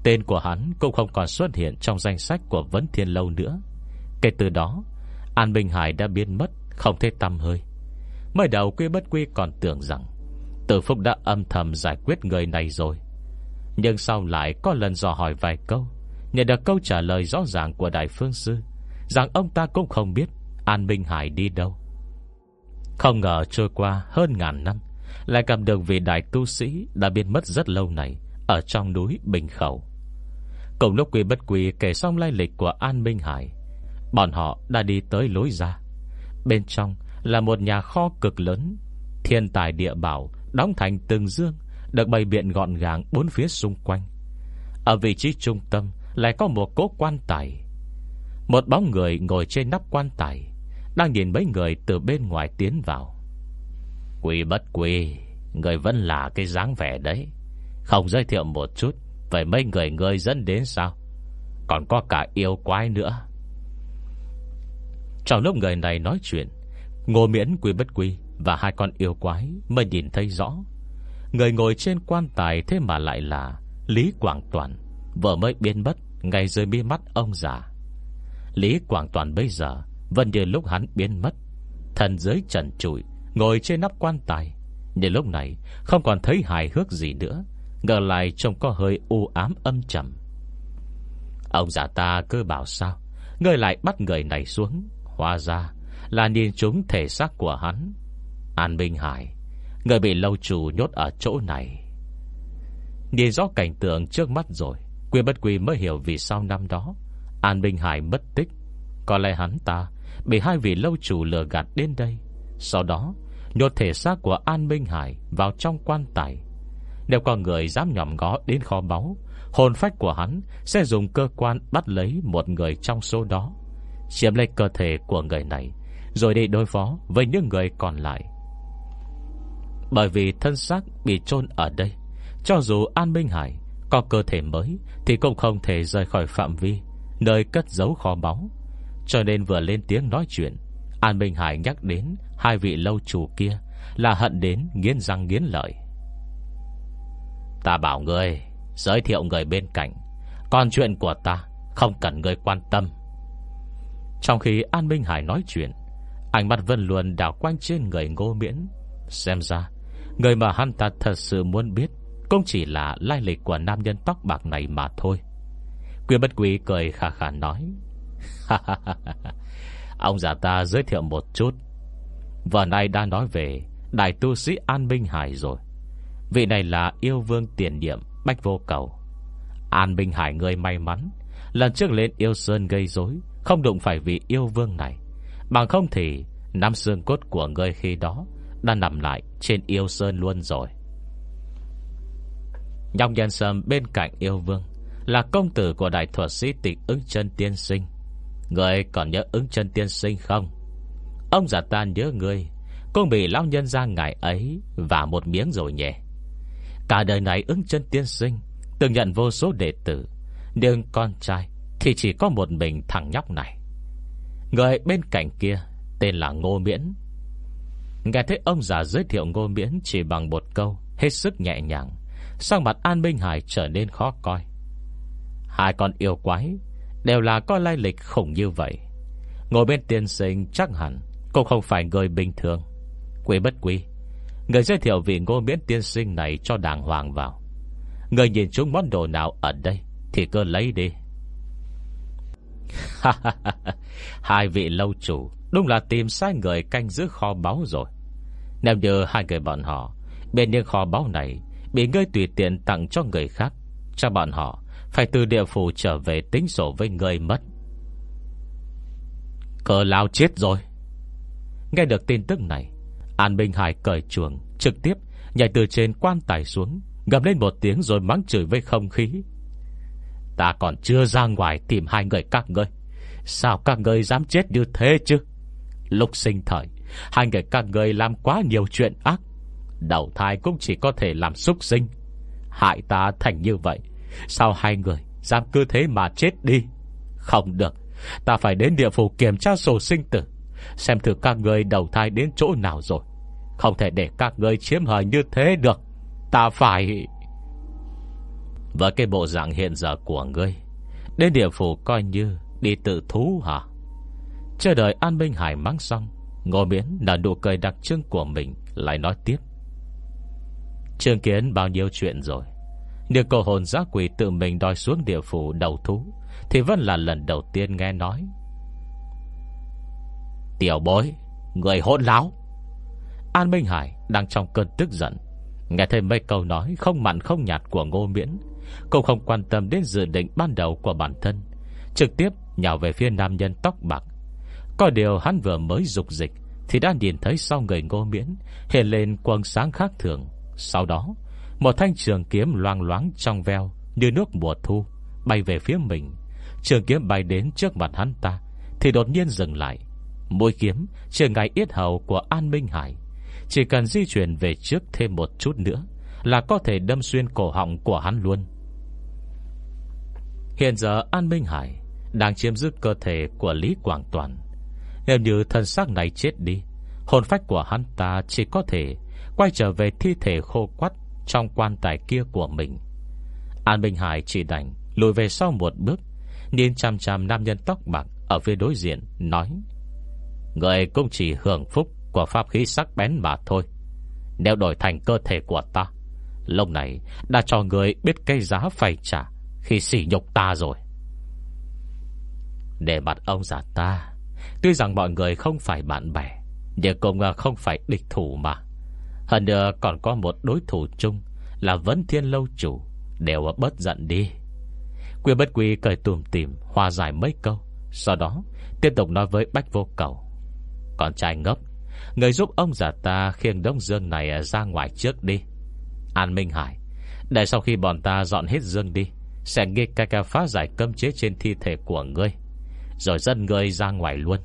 Tên của hắn cũng không còn xuất hiện Trong danh sách của Vấn Thiên Lâu nữa. Kể từ đó, An Bình Hải đã biến mất, Không thể tâm hơi. Mới đầu quy bất quy còn tưởng rằng Tử Phúc đã âm thầm giải quyết người này rồi. Nhưng sau lại có lần dò hỏi vài câu, Nhận được câu trả lời rõ ràng của Đại Phương Sư, Rằng ông ta cũng không biết An Minh Hải đi đâu. Không ngờ trôi qua hơn ngàn năm, Lại gặp được vị đại tu sĩ Đã biến mất rất lâu này Ở trong núi Bình Khẩu. Cùng lúc quy bất quy kể xong lai lịch của An Minh Hải, Bọn họ đã đi tới lối ra. Bên trong là một nhà kho cực lớn, Thiên tài địa bảo, Đóng thành từng dương, Được bày biện gọn gàng bốn phía xung quanh. Ở vị trí trung tâm Lại có một cố quan tài. Một bóng người ngồi trên nắp quan tài đang nhìn mấy người từ bên ngoài tiến vào. Quỳ bất quỳ Người vẫn là cái dáng vẻ đấy. Không giới thiệu một chút, vậy mấy người người dẫn đến sao? Còn có cả yêu quái nữa. Trong lúc người này nói chuyện, Ngô miễn quy bất quy Và hai con yêu quái mới nhìn thấy rõ. Người ngồi trên quan tài Thế mà lại là Lý Quảng Toàn Vợ mới biến mất Ngay dưới mi mắt ông già. Lý Quảng Toàn bây giờ vẫn như lúc hắn biến mất. Thần giới trần trụi, Ngồi trên nắp quan tài. Nhưng lúc này, không còn thấy hài hước gì nữa. Ngờ lại trông có hơi u ám âm trầm. Ông già ta cứ bảo sao? Người lại bắt người này xuống. Hóa ra là nhìn chúng thể xác của hắn. An Minh Hải, Người bị lâu chủ nhốt ở chỗ này. Nhìn rõ cảnh tượng trước mắt rồi Quyên bất quy mới hiểu vì sao năm đó An Minh Hải mất tích. Có lẽ hắn ta Bị hai vị lâu chủ lừa gạt đến đây. Sau đó, Nhốt thể xác của An Minh Hải Vào trong quan tài. Nếu có người dám nhòm ngó đến kho báu, Hồn phách của hắn Sẽ dùng cơ quan bắt lấy một người trong số đó. Chiếm lấy cơ thể của người này, rồi đi đối phó với những người còn lại. Bởi vì thân xác bị chôn ở đây, Cho dù An Minh Hải Có cơ thể mới Thì cũng không thể rời khỏi phạm vi Nơi cất giấu kho báu. Cho nên vừa lên tiếng nói chuyện, An Minh Hải nhắc đến Hai vị lâu chủ kia Là hận đến nghiến răng nghiến lợi. Ta bảo ngươi, Giới thiệu người bên cạnh, Còn chuyện của ta Không cần ngươi quan tâm. Trong khi An Minh Hải nói chuyện, Ánh mắt Vân Luân đảo quanh trên người ngô miễn. Xem ra, Người mà hắn ta thật sự muốn biết Cũng chỉ là lai lịch của nam nhân tóc bạc này mà thôi. Quyên bất quý cười khà khà nói <laughs> Ông già ta giới thiệu một chút. Vừa nay đã nói về Đại tu sĩ An Minh Hải rồi. Vị này là yêu vương tiền nhiệm Bách vô cầu. An Minh Hải người may mắn, Lần trước lên yêu sơn gây rối, Không đụng phải vị yêu vương này. Bằng không thì, Năm xương cốt của người khi đó Đã nằm lại trên yêu sơn luôn rồi. Nhong nhân sâm bên cạnh yêu vương Là công tử của đại thuật sĩ tịch ứng chân tiên sinh. Người còn nhớ ứng chân tiên sinh không? Ông giả ta nhớ người, Cũng bị lão nhân ra ngày ấy Và một miếng rồi nhẹ Cả đời này ứng chân tiên sinh Từng nhận vô số đệ tử Nhưng con trai Thì chỉ có một mình thằng nhóc này. Người bên cạnh kia Tên là Ngô Miễn. Nghe thấy ông già giới thiệu Ngô Miễn Chỉ bằng một câu Hết sức nhẹ nhàng Sang mặt An Minh Hải trở nên khó coi. Hai con yêu quái Đều là có lai lịch khủng như vậy. Ngồi bên tiên sinh chắc hẳn Cũng không phải người bình thường. Quý bất quý, Người giới thiệu vị ngô miễn tiên sinh này cho đàng hoàng vào. Người nhìn chúng món đồ nào ở đây Thì cứ lấy đi. Hai vị lâu chủ Đúng là tìm sai người canh giữ kho báu rồi. Nếu như hai người bọn họ, Bên những kho báu này Bị ngươi tùy tiện tặng cho người khác Cho bọn họ phải từ địa phủ trở về tính sổ với người mất. Cờ lao chết rồi. Nghe được tin tức này, An Minh Hải cởi chuồng, Trực tiếp nhảy từ trên quan tài xuống, Gầm lên một tiếng rồi mắng chửi với không khí. Ta còn chưa ra ngoài tìm hai người các ngươi. Sao các ngươi dám chết như thế chứ? Lúc sinh thời, Hai người các người làm quá nhiều chuyện ác. Đầu thai cũng chỉ có thể làm súc sinh. Hại ta thành như vậy Sao hai người dám cứ thế mà chết đi? Không được. Ta phải đến địa phủ kiểm tra sổ sinh tử, Xem thử các người đầu thai đến chỗ nào rồi. Không thể để các người chiếm hời như thế được. Ta phải Với cái bộ dạng hiện giờ của ngươi, Đến địa phủ coi như Đi tự thú hả? Chờ đợi An Minh Hải mắng xong, Ngô Miễn là nụ cười đặc trưng của mình, Lại nói tiếp. Trương kiến bao nhiêu chuyện rồi nếu cô hồn giá quỷ tự mình đòi xuống địa phủ đầu thú, Thì vẫn là lần đầu tiên nghe nói. Tiểu bối, Người hỗn láo. An Minh Hải đang trong cơn tức giận. Nghe thêm mấy câu nói không mặn không nhạt của Ngô Miễn Cũng không quan tâm đến dự định ban đầu của bản thân, Trực tiếp nhào về phía nam nhân tóc bạc. Có điều hắn vừa mới dục dịch, Thì đã nhìn thấy sau người Ngô Miễn Hiện lên quần sáng khác thường. Sau đó một thanh trường kiếm loang loáng trong veo, Như nước mùa thu, Bay về phía mình. Trường kiếm bay đến trước mặt hắn ta, Thì đột nhiên dừng lại. Mũi kiếm trường ngay yết hầu của An Minh Hải. Chỉ cần di chuyển về trước thêm một chút nữa, Là có thể đâm xuyên cổ họng của hắn luôn. Hiện giờ An Minh Hải Đang chiếm giữ cơ thể của Lý Quảng Toàn. Nếu như thân xác này chết đi, Hồn phách của hắn ta chỉ có thể Quay trở về thi thể khô quắt trong quan tài kia của mình. An Minh Hải chỉ đành Lùi về sau một bước, Nhìn chăm chăm nam nhân tóc bạc Ở phía đối diện, nói, Người cũng chỉ hưởng phúc Của pháp khí sắc bén mà thôi. Nếu đổi thành cơ thể của ta, Lúc này đã cho người biết cái giá phải trả Khi sỉ nhục ta rồi. Để mặt ông già ta, Tuy rằng mọi người không phải bạn bè, Nhưng cũng không phải địch thủ mà. Hơn nữa còn có một đối thủ chung Là Vấn Thiên Lâu Chủ. Đều bớt giận đi. Quy bất quy cười tùm tìm, Hòa giải mấy câu. Sau đó, tiếp tục nói với Bách Vô Cầu. Con trai ngốc, Người giúp ông già ta khiêng đông dương này ra ngoài trước đi. An Minh Hải, Để sau khi bọn ta dọn hết dương đi, Sẽ nghe ca ca phá giải cơm chế trên thi thể của ngươi. Rồi dẫn ngươi ra ngoài luôn.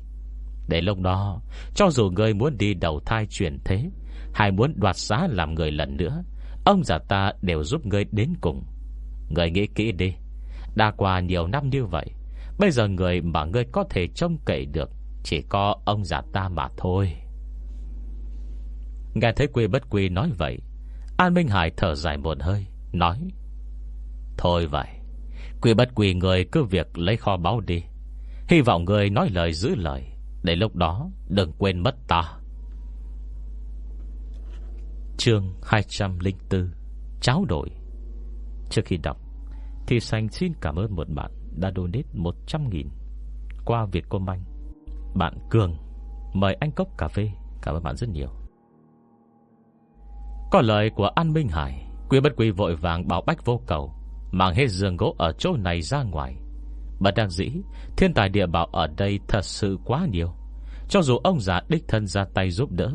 Để lúc đó, Cho dù ngươi muốn đi đầu thai chuyển thế hay muốn đoạt xá làm người lần nữa, Ông già ta đều giúp ngươi đến cùng. Ngươi nghĩ kỹ đi, Đã qua nhiều năm như vậy, Bây giờ người mà ngươi có thể trông cậy được Chỉ có ông già ta mà thôi. Nghe thấy quy bất quy nói vậy, An Minh Hải thở dài một hơi, Nói, Thôi vậy, Quy bất quy người cứ việc lấy kho báu đi. Hy vọng người nói lời giữ lời, Để lúc đó đừng quên mất ta. Chương 204 Cháo đổi Trước khi đọc Thì Sành xin cảm ơn một bạn Đã donate 100.000 Qua Vietcombank. Bạn Cường, Mời anh cốc cà phê. Cảm ơn bạn rất nhiều. Có lời của An Minh Hải Quy bất quy vội vàng bảo bách vô cầu, Mang hết giường gỗ ở chỗ này ra ngoài. Bất đăng dĩ, Thiên tài địa bảo ở đây thật sự quá nhiều. Cho dù ông già đích thân ra tay giúp đỡ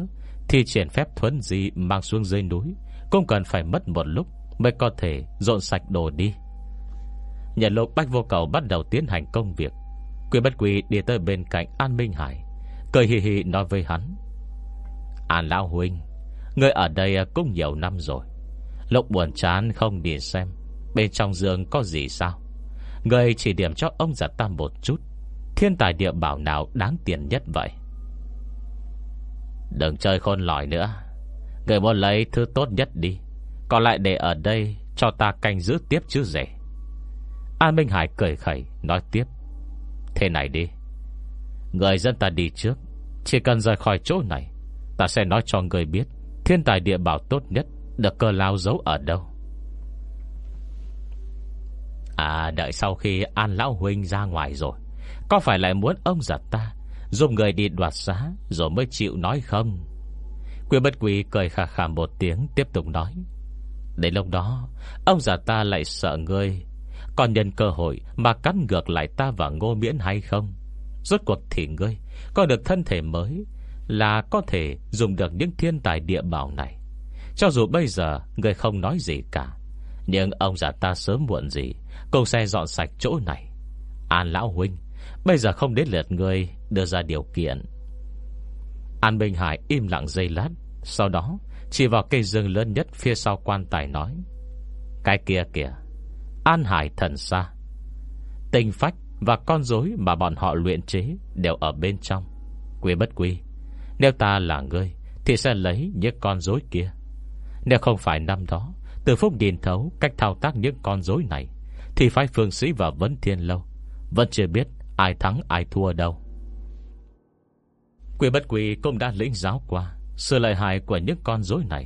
thì triển phép thuấn gì Mang xuống dưới núi. Cũng cần phải mất một lúc Mới có thể dọn sạch đồ đi. Nhận lúc Bách Vô Cầu bắt đầu tiến hành công việc. Quy bất quy đi tới bên cạnh An Minh Hải, Cười hì hì nói với hắn. An Lão Huynh, Người ở đây cũng nhiều năm rồi. Lúc buồn chán không đi xem Bên trong giường có gì sao? Người chỉ điểm cho ông già tam một chút. Thiên tài địa bảo nào đáng tiền nhất vậy? Đừng chơi khôn lỏi nữa. Người muốn lấy thứ tốt nhất đi. Còn lại để ở đây Cho ta canh giữ tiếp chứ rể. An Minh Hải cười khẩy, Nói tiếp. Thế này đi. Người dân ta đi trước. Chỉ cần rời khỏi chỗ này, Ta sẽ nói cho người biết Thiên tài địa bảo tốt nhất Được cơ lao giấu ở đâu. À đợi sau khi An Lão Huynh ra ngoài rồi, Có phải lại muốn ông giật ta? Dùng người đi đoạt giá Rồi mới chịu nói không. Quyên bất quỷ cười khà khà một tiếng, Tiếp tục nói. Đến lúc đó, Ông già ta lại sợ ngươi. Còn nhân cơ hội mà cắn ngược lại ta và ngô miễn hay không? Rốt cuộc thì ngươi Có được thân thể mới Là có thể dùng được những thiên tài địa bảo này. Cho dù bây giờ Ngươi không nói gì cả, Nhưng ông già ta sớm muộn gì Cũng sẽ dọn sạch chỗ này. An lão huynh, Bây giờ không đến lượt ngươi đưa ra điều kiện. An Minh Hải im lặng dây lát, Sau đó chỉ vào cây rừng lớn nhất Phía sau quan tài nói, Cái kia kìa, An Hải thần xa. Tinh phách và con rối Mà bọn họ luyện chế đều ở bên trong. Quy bất quy, Nếu ta là ngươi Thì sẽ lấy những con rối kia. Nếu không phải năm đó, Từ phúc nhìn thấu cách thao tác những con rối này, Thì phái phương sĩ và vấn thiên lâu Vẫn chưa biết ai thắng ai thua đâu. Quy bất quy cũng đã lĩnh giáo qua Sự lợi hại của những con rối này.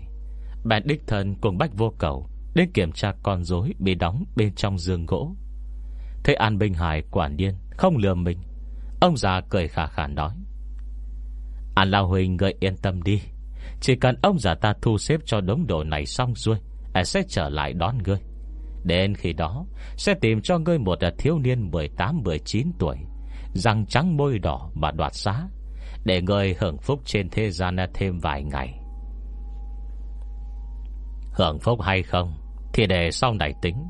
Bạn đích thân cùng bách vô cầu Đến kiểm tra con rối bị đóng bên trong giường gỗ. Thấy An Bình Hải quả nhiên Không lừa mình, Ông già cười khả khả nói, An Lao Huỳnh gợi yên tâm đi. Chỉ cần ông già ta thu xếp cho đống đồ này xong rồi Anh sẽ trở lại đón ngươi. Đến khi đó, Sẽ tìm cho ngươi một thiếu niên 18-19 tuổi, Răng trắng môi đỏ mà đoạt xá. Để người hưởng phúc trên thế gian thêm vài ngày. Hưởng phúc hay không Thì để sau này tính.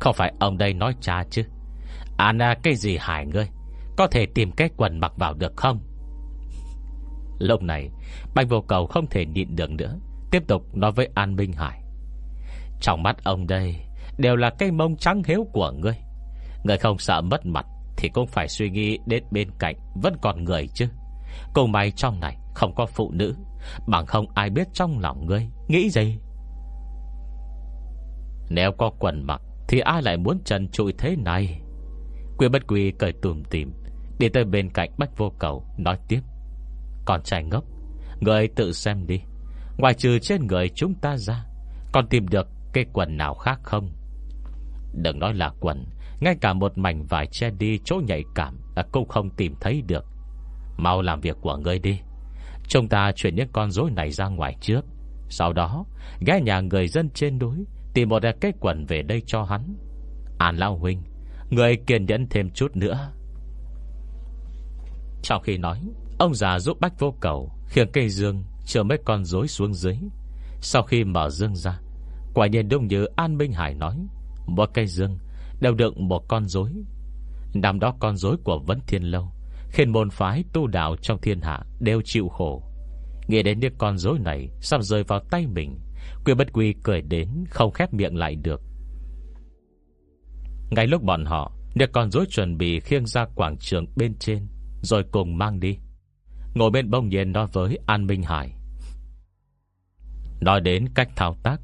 Không phải ông đây nói cha chứ? Anna, cái gì hại ngươi? Có thể tìm cái quần mặc vào được không? <laughs> Lúc này Bạch vô cầu không thể nhịn được nữa, Tiếp tục nói với An Minh Hải. Trong mắt ông đây Đều là cây mông trắng hiếu của ngươi. Ngươi không sợ mất mặt Thì cũng phải suy nghĩ đến bên cạnh Vẫn còn người chứ. Cùng mày trong này không có phụ nữ. Bằng không ai biết trong lòng ngươi. Nghĩ gì? Nếu có quần mặc, Thì ai lại muốn trần trụi thế này? Quyên bất quy cười tùm tìm, Đi tới bên cạnh bách vô cầu, Nói tiếp. Còn trai ngốc Người tự xem đi. Ngoài trừ trên người chúng ta ra Còn tìm được cái quần nào khác không? Đừng nói là quần, Ngay cả một mảnh vải che đi chỗ nhạy cảm là Cũng không tìm thấy được. Mau làm việc của ngươi đi. Chúng ta chuyển những con rối này ra ngoài trước. Sau đó, Ghé nhà người dân trên núi, Tìm một cái quần về đây cho hắn. An Lao Huynh Người kiên nhẫn thêm chút nữa. Trong khi nói, Ông già giúp bách vô cầu Khiêng cây dương, chờ mấy con rối xuống dưới. Sau khi mở dương ra, Quả nhiên đúng như An Minh Hải nói, Một cây dương đều đựng một con rối. Năm đó con rối của Vấn Thiên Lâu Khiến môn phái tu đạo trong thiên hạ Đều chịu khổ. Nghe đến những con rối này Sắp rơi vào tay mình, Quy bất quy cười đến không khép miệng lại được. Ngay lúc bọn họ Được con dối chuẩn bị khiêng ra quảng trường bên trên, Rồi cùng mang đi. Ngồi bên bông nhiên nói với An Minh Hải. Nói đến cách thao tác,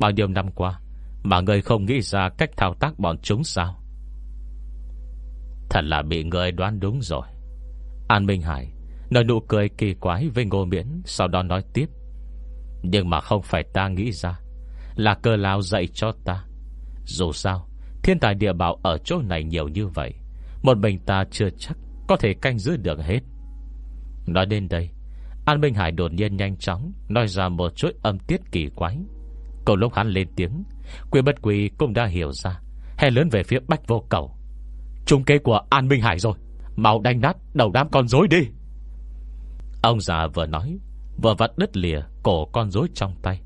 Bao nhiêu năm qua, Mà người không nghĩ ra cách thao tác bọn chúng sao? Thật là bị người đoán đúng rồi. An Minh Hải Nở nụ cười kỳ quái với ngô miễn, Sau đó nói tiếp. Nhưng mà không phải ta nghĩ ra, Là cơ lao dạy cho ta. Dù sao, Thiên tài địa bảo ở chỗ này nhiều như vậy, Một mình ta chưa chắc Có thể canh giữ được hết. Nói đến đây, An Minh Hải đột nhiên nhanh chóng Nói ra một chuỗi âm tiết kỳ quái. Cầu lúc hắn lên tiếng Quy bất quỳ cũng đã hiểu ra Hè lớn về phía bách vô cầu. Trung kế của An Minh Hải rồi. Màu đánh nát đầu đám con rối đi. Ông già vừa nói, Vừa vặt đứt lìa cổ con rối trong tay.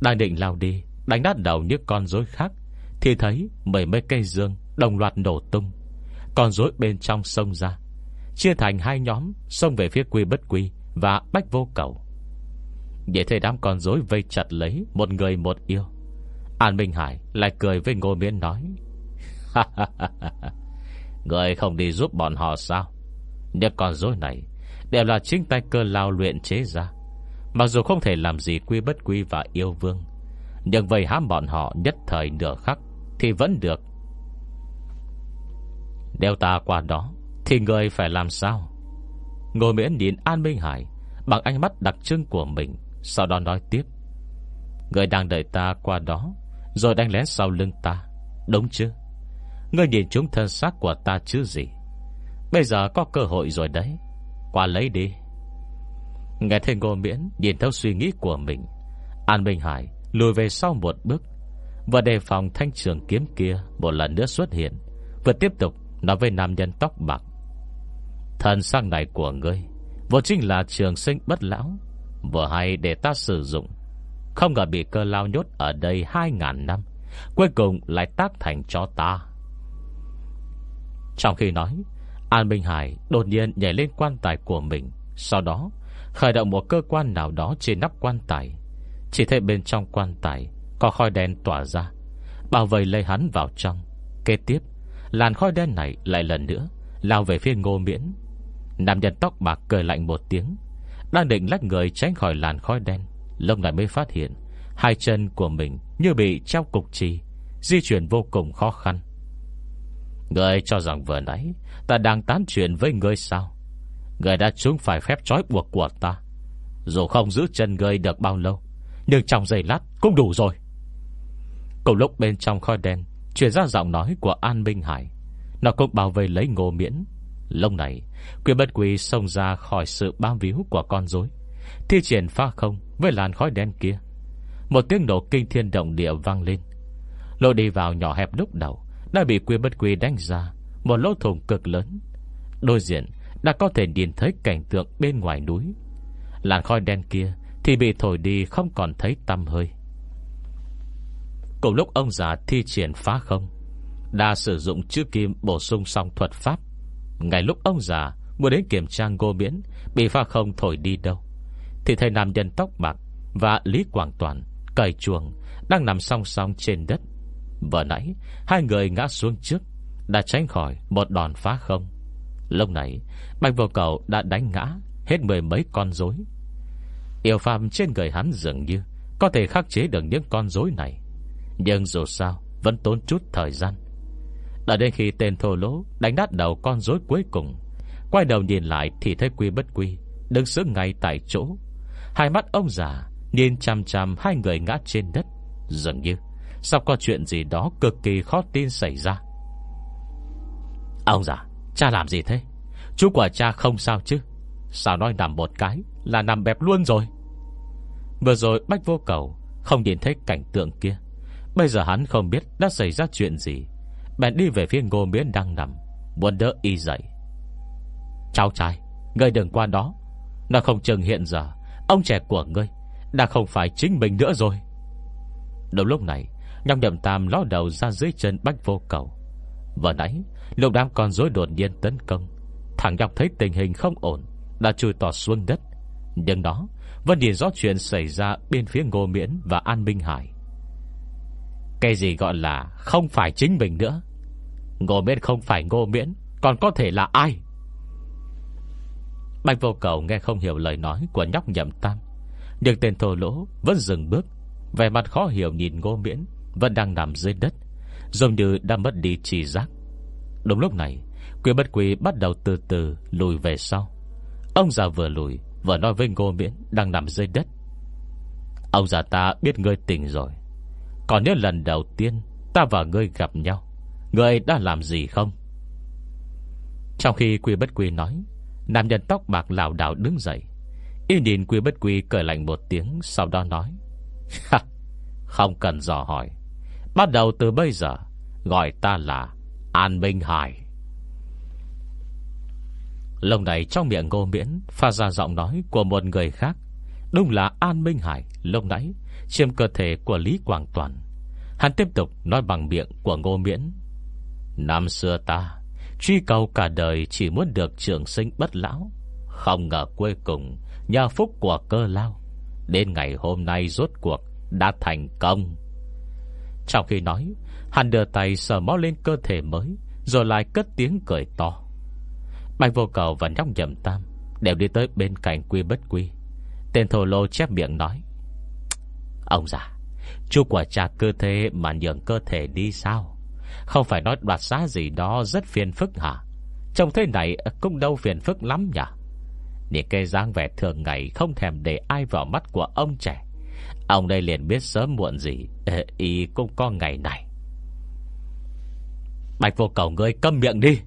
Đang định lao đi, Đánh nát đầu những con rối khác, thì thấy mấy mấy cây dương Đồng loạt nổ tung. Con rối bên trong sông ra, Chia thành hai nhóm Xông về phía quy bất quy Và bách vô cầu. Để thấy đám con rối vây chặt lấy Một người một yêu, An Minh Hải lại cười với Ngô Miễn nói <laughs> ha ha ha ha. Người không đi giúp bọn họ sao? Những con rối này Đều là chính tay cơ lao luyện chế ra. Mặc dù không thể làm gì quy bất quy và yêu vương, Nhưng vậy hãm bọn họ nhất thời nửa khắc thì vẫn được. Đeo ta qua đó Thì người phải làm sao? Ngồi miễn nhìn An Minh Hải Bằng ánh mắt đặc trưng của mình, Sau đó nói tiếp. Người đang đợi ta qua đó, Rồi đánh lén sau lưng ta, Đúng chứ Người nhìn chúng thân xác của ta chứ gì? Bây giờ có cơ hội rồi đấy. Qua lấy đi. Nghe thấy ngô miễn Nhìn theo suy nghĩ của mình, An Minh Hải lùi về sau một bước và đề phòng thanh trường kiếm kia Một lần nữa xuất hiện Vừa tiếp tục nói với nam nhân tóc bạc. Thần sang này của ngươi Vô chính là trường sinh bất lão, Vừa hay để ta sử dụng, Không ngờ bị cơ lao nhốt ở đây Hai ngàn năm, Cuối cùng lại tác thành cho ta. Trong khi nói, An Minh Hải đột nhiên nhảy lên quan tài của mình. Sau đó, Khởi động một cơ quan nào đó trên nắp quan tài. Chỉ thấy bên trong quan tài Có khói đen tỏa ra Bảo vệ lấy hắn vào trong. Kế tiếp, Làn khói đen này lại lần nữa Lao về phía ngô miễn. Nam nhân tóc bạc cười lạnh một tiếng, Đang định lách người tránh khỏi làn khói đen Lông lại mới phát hiện Hai chân của mình như bị treo cục trì, Di chuyển vô cùng khó khăn. Người cho rằng vừa nãy Ta đang tán chuyện với người sao? Người đã trúng phải phép trói buộc của ta. Dù không giữ chân người được bao lâu, Nhưng trong giây lát cũng đủ rồi. Cùng lúc bên trong khói đen Chuyển ra giọng nói của An Minh Hải. Nó cũng bảo vệ lấy ngô miễn. Lúc này Quyền bất quỳ xông ra khỏi sự bám víu của con rối, Thi triển pha không Với làn khói đen kia. Một tiếng nổ kinh thiên động địa vang lên. Lộ đi vào nhỏ hẹp lúc đầu đã bị quy bất quy đánh ra, Một lỗ thủng cực lớn. Đôi diện, đã có thể nhìn thấy cảnh tượng bên ngoài núi. Làn khói đen kia Thì bị thổi đi không còn thấy tăm hơi. Cùng lúc ông già thi triển phá không, Đã sử dụng chữ kim bổ sung xong thuật pháp. Ngay lúc ông già Muốn đến kiểm tra ngô miễn, Bị phá không thổi đi đâu, Thì thấy nam nhân tóc bạc Và Lý Quảng Toàn Cởi chuồng Đang nằm song song trên đất. Vừa nãy, Hai người ngã xuống trước, Đã tránh khỏi một đòn phá không? Lúc này, Bạch vô cầu đã đánh ngã, Hết mười mấy con rối. Yêu phàm trên người hắn dường như Có thể khắc chế được những con rối này. Nhưng dù sao, Vẫn tốn chút thời gian. Đã đến khi tên thô lỗ Đánh nát đầu con rối cuối cùng, Quay đầu nhìn lại thì thấy quy bất quy, Đứng sững ngay tại chỗ. Hai mắt ông già Nhìn chăm chăm hai người ngã trên đất, Dường như Sao có chuyện gì đó cực kỳ khó tin xảy ra? Ông già, Cha làm gì thế? Chú của cha không sao chứ? Sao nói nằm một cái Là nằm bẹp luôn rồi? Vừa rồi Bách vô cầu Không nhìn thấy cảnh tượng kia. Bây giờ hắn không biết đã xảy ra chuyện gì. Bèn đi về phía ngô miễn đang nằm, Muốn đỡ y dậy. Cháu trai, Ngươi đừng qua đó. Nó không chừng hiện giờ. Ông trẻ của ngươi Đã không phải chính mình nữa rồi. Đúng lúc này Nhong nhậm tam ló đầu ra dưới chân bách vô cầu. Vừa nãy, lục đám con rối đột nhiên tấn công. Thằng nhọc thấy tình hình không ổn, Đã chui tỏ xuống đất. Nhưng đó vẫn nhìn rõ chuyện xảy ra Bên phía Ngô Miễn và An Minh Hải. Cái gì gọi là Không phải chính mình nữa? Ngô Miễn không phải Ngô Miễn, Còn có thể là ai? Bạch vô cầu nghe không hiểu lời nói Của nhóc nhậm tam, Nhưng tên thô lỗ vẫn dừng bước, Vẻ mặt khó hiểu nhìn Ngô Miễn. Vẫn đang nằm dưới đất Dường như đã mất đi chỉ giác. Đúng lúc này, Quỷ bất quỷ bắt đầu từ từ lùi về sau. Ông già vừa lùi, Vừa nói với Ngô Miễn đang nằm dưới đất. Ông già ta biết ngươi tỉnh rồi. Còn nhớ lần đầu tiên Ta và ngươi gặp nhau, Ngươi đã làm gì không? Trong khi Quy bất quy nói, Nam nhân tóc bạc lào đảo đứng dậy. Y nhìn Quy bất quy cười lạnh một tiếng, Sau đó nói <laughs> Không cần dò hỏi. Bắt đầu từ bây giờ, Gọi ta là An Minh Hải. Lông này trong miệng ngô miễn Pha ra giọng nói của một người khác, Đúng là An Minh Hải Lúc nãy chiếm cơ thể của Lý Quảng Toàn. Hắn tiếp tục nói bằng miệng của ngô miễn. Năm xưa ta, Truy cầu cả đời chỉ muốn được trường sinh bất lão, Không ngờ cuối cùng Nhà phúc của cơ lao, Đến ngày hôm nay rốt cuộc Đã thành công. Trong khi nói, Hắn đưa tay sờ mó lên cơ thể mới, Rồi lại cất tiếng cười to. Bạch vô cầu và nhóc nhầm tam Đều đi tới bên cạnh quy bất quy. Tên thổ lô chép miệng nói Ông già, Chú quả trà cơ thể mà nhường cơ thể đi sao? Không phải nói đoạt giá gì đó Rất phiền phức hả? Trông thế này cũng đâu phiền phức lắm nhỉ? Những cây dáng vẻ thường ngày Không thèm để ai vào mắt của ông trẻ Ông đây liền biết sớm muộn gì Ý cũng có ngày này. Bạch vô cầu ngươi câm miệng đi.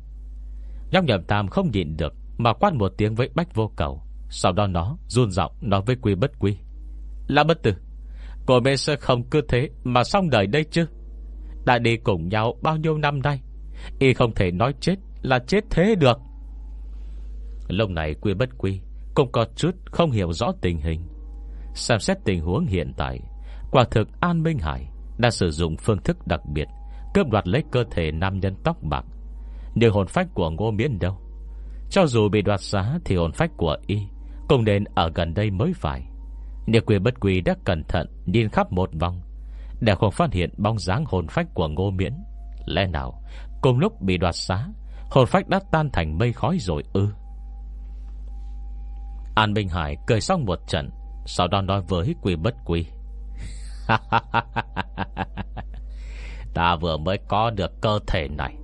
Nhóc nhậm tam không nhịn được Mà quát một tiếng với bách vô cầu. Sau đó nó run giọng nói với quy bất quy. Là bất tử, Cô mê sơ không cứ thế Mà xong đời đây chứ? Đã đi cùng nhau bao nhiêu năm nay, Y không thể nói chết là chết thế được. Lúc này quy bất quy Cũng có chút không hiểu rõ tình hình. Xem xét tình huống hiện tại, Quả thực An Minh Hải Đã sử dụng phương thức đặc biệt, Cướp đoạt lấy cơ thể nam nhân tóc bạc. Nhưng hồn phách của ngô miễn đâu? Cho dù bị đoạt giá Thì hồn phách của y Cũng nên ở gần đây mới phải. Nhưng quỷ bất quỷ đã cẩn thận Nhìn khắp một vòng Để không phát hiện bóng dáng hồn phách của ngô miễn, Lẽ nào Cùng lúc bị đoạt giá Hồn phách đã tan thành mây khói rồi ư? An Minh Hải cười xong một trận sau đó nói với quỷ bất quỷ <laughs> Ta vừa mới có được cơ thể này.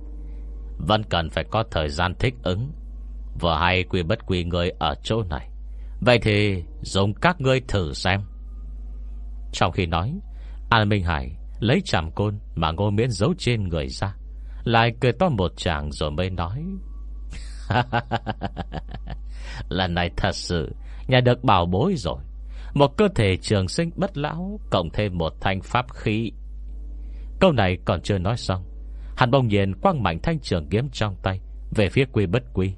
Vẫn cần phải có thời gian thích ứng. Vừa hay quy bất quy người ở chỗ này. Vậy thì dùng các ngươi thử xem. Trong khi nói, An Minh Hải lấy chàm côn Mà ngô miễn giấu trên người ra. Lại cười to một chàng rồi mới nói. <laughs> Lần này thật sự Nhà được bảo bối rồi. Một cơ thể trường sinh bất lão, Cộng thêm một thanh pháp khí. Câu này còn chưa nói xong. Hắn bông nhiên quăng mạnh thanh trường kiếm trong tay, Về phía quy bất quy.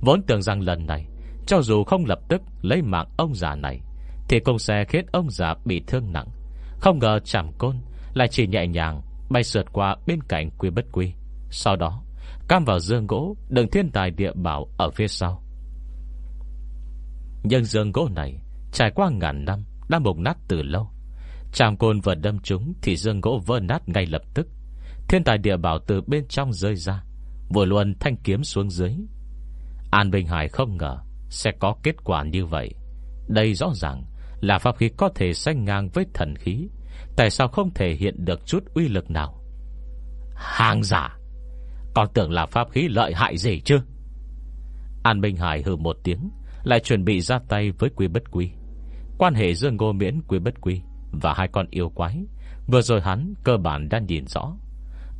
Vốn tưởng rằng lần này, Cho dù không lập tức lấy mạng ông già này, Thì cũng sẽ khiến ông già bị thương nặng. Không ngờ chạm côn Lại chỉ nhẹ nhàng Bay sượt qua bên cạnh quy bất quy. Sau đó, Cam vào dương gỗ Đừng thiên tài địa bảo ở phía sau. Nhưng dương gỗ này Trải qua ngàn năm, Đã mục nát từ lâu. Tràm côn vừa đâm chúng Thì dương gỗ vỡ nát ngay lập tức. Thiên tài địa bảo từ bên trong rơi ra, vừa luôn thanh kiếm xuống dưới. An Bình Hải không ngờ Sẽ có kết quả như vậy. Đây rõ ràng là pháp khí có thể sanh ngang với thần khí, Tại sao không thể hiện được chút uy lực nào? Hàng giả, Còn tưởng là pháp khí lợi hại gì chứ? An Bình Hải hừ một tiếng, Lại chuẩn bị ra tay với quý bất quý. Quan hệ giữa ngô miễn quý bất quý Và hai con yêu quái. Vừa rồi hắn cơ bản đã nhìn rõ.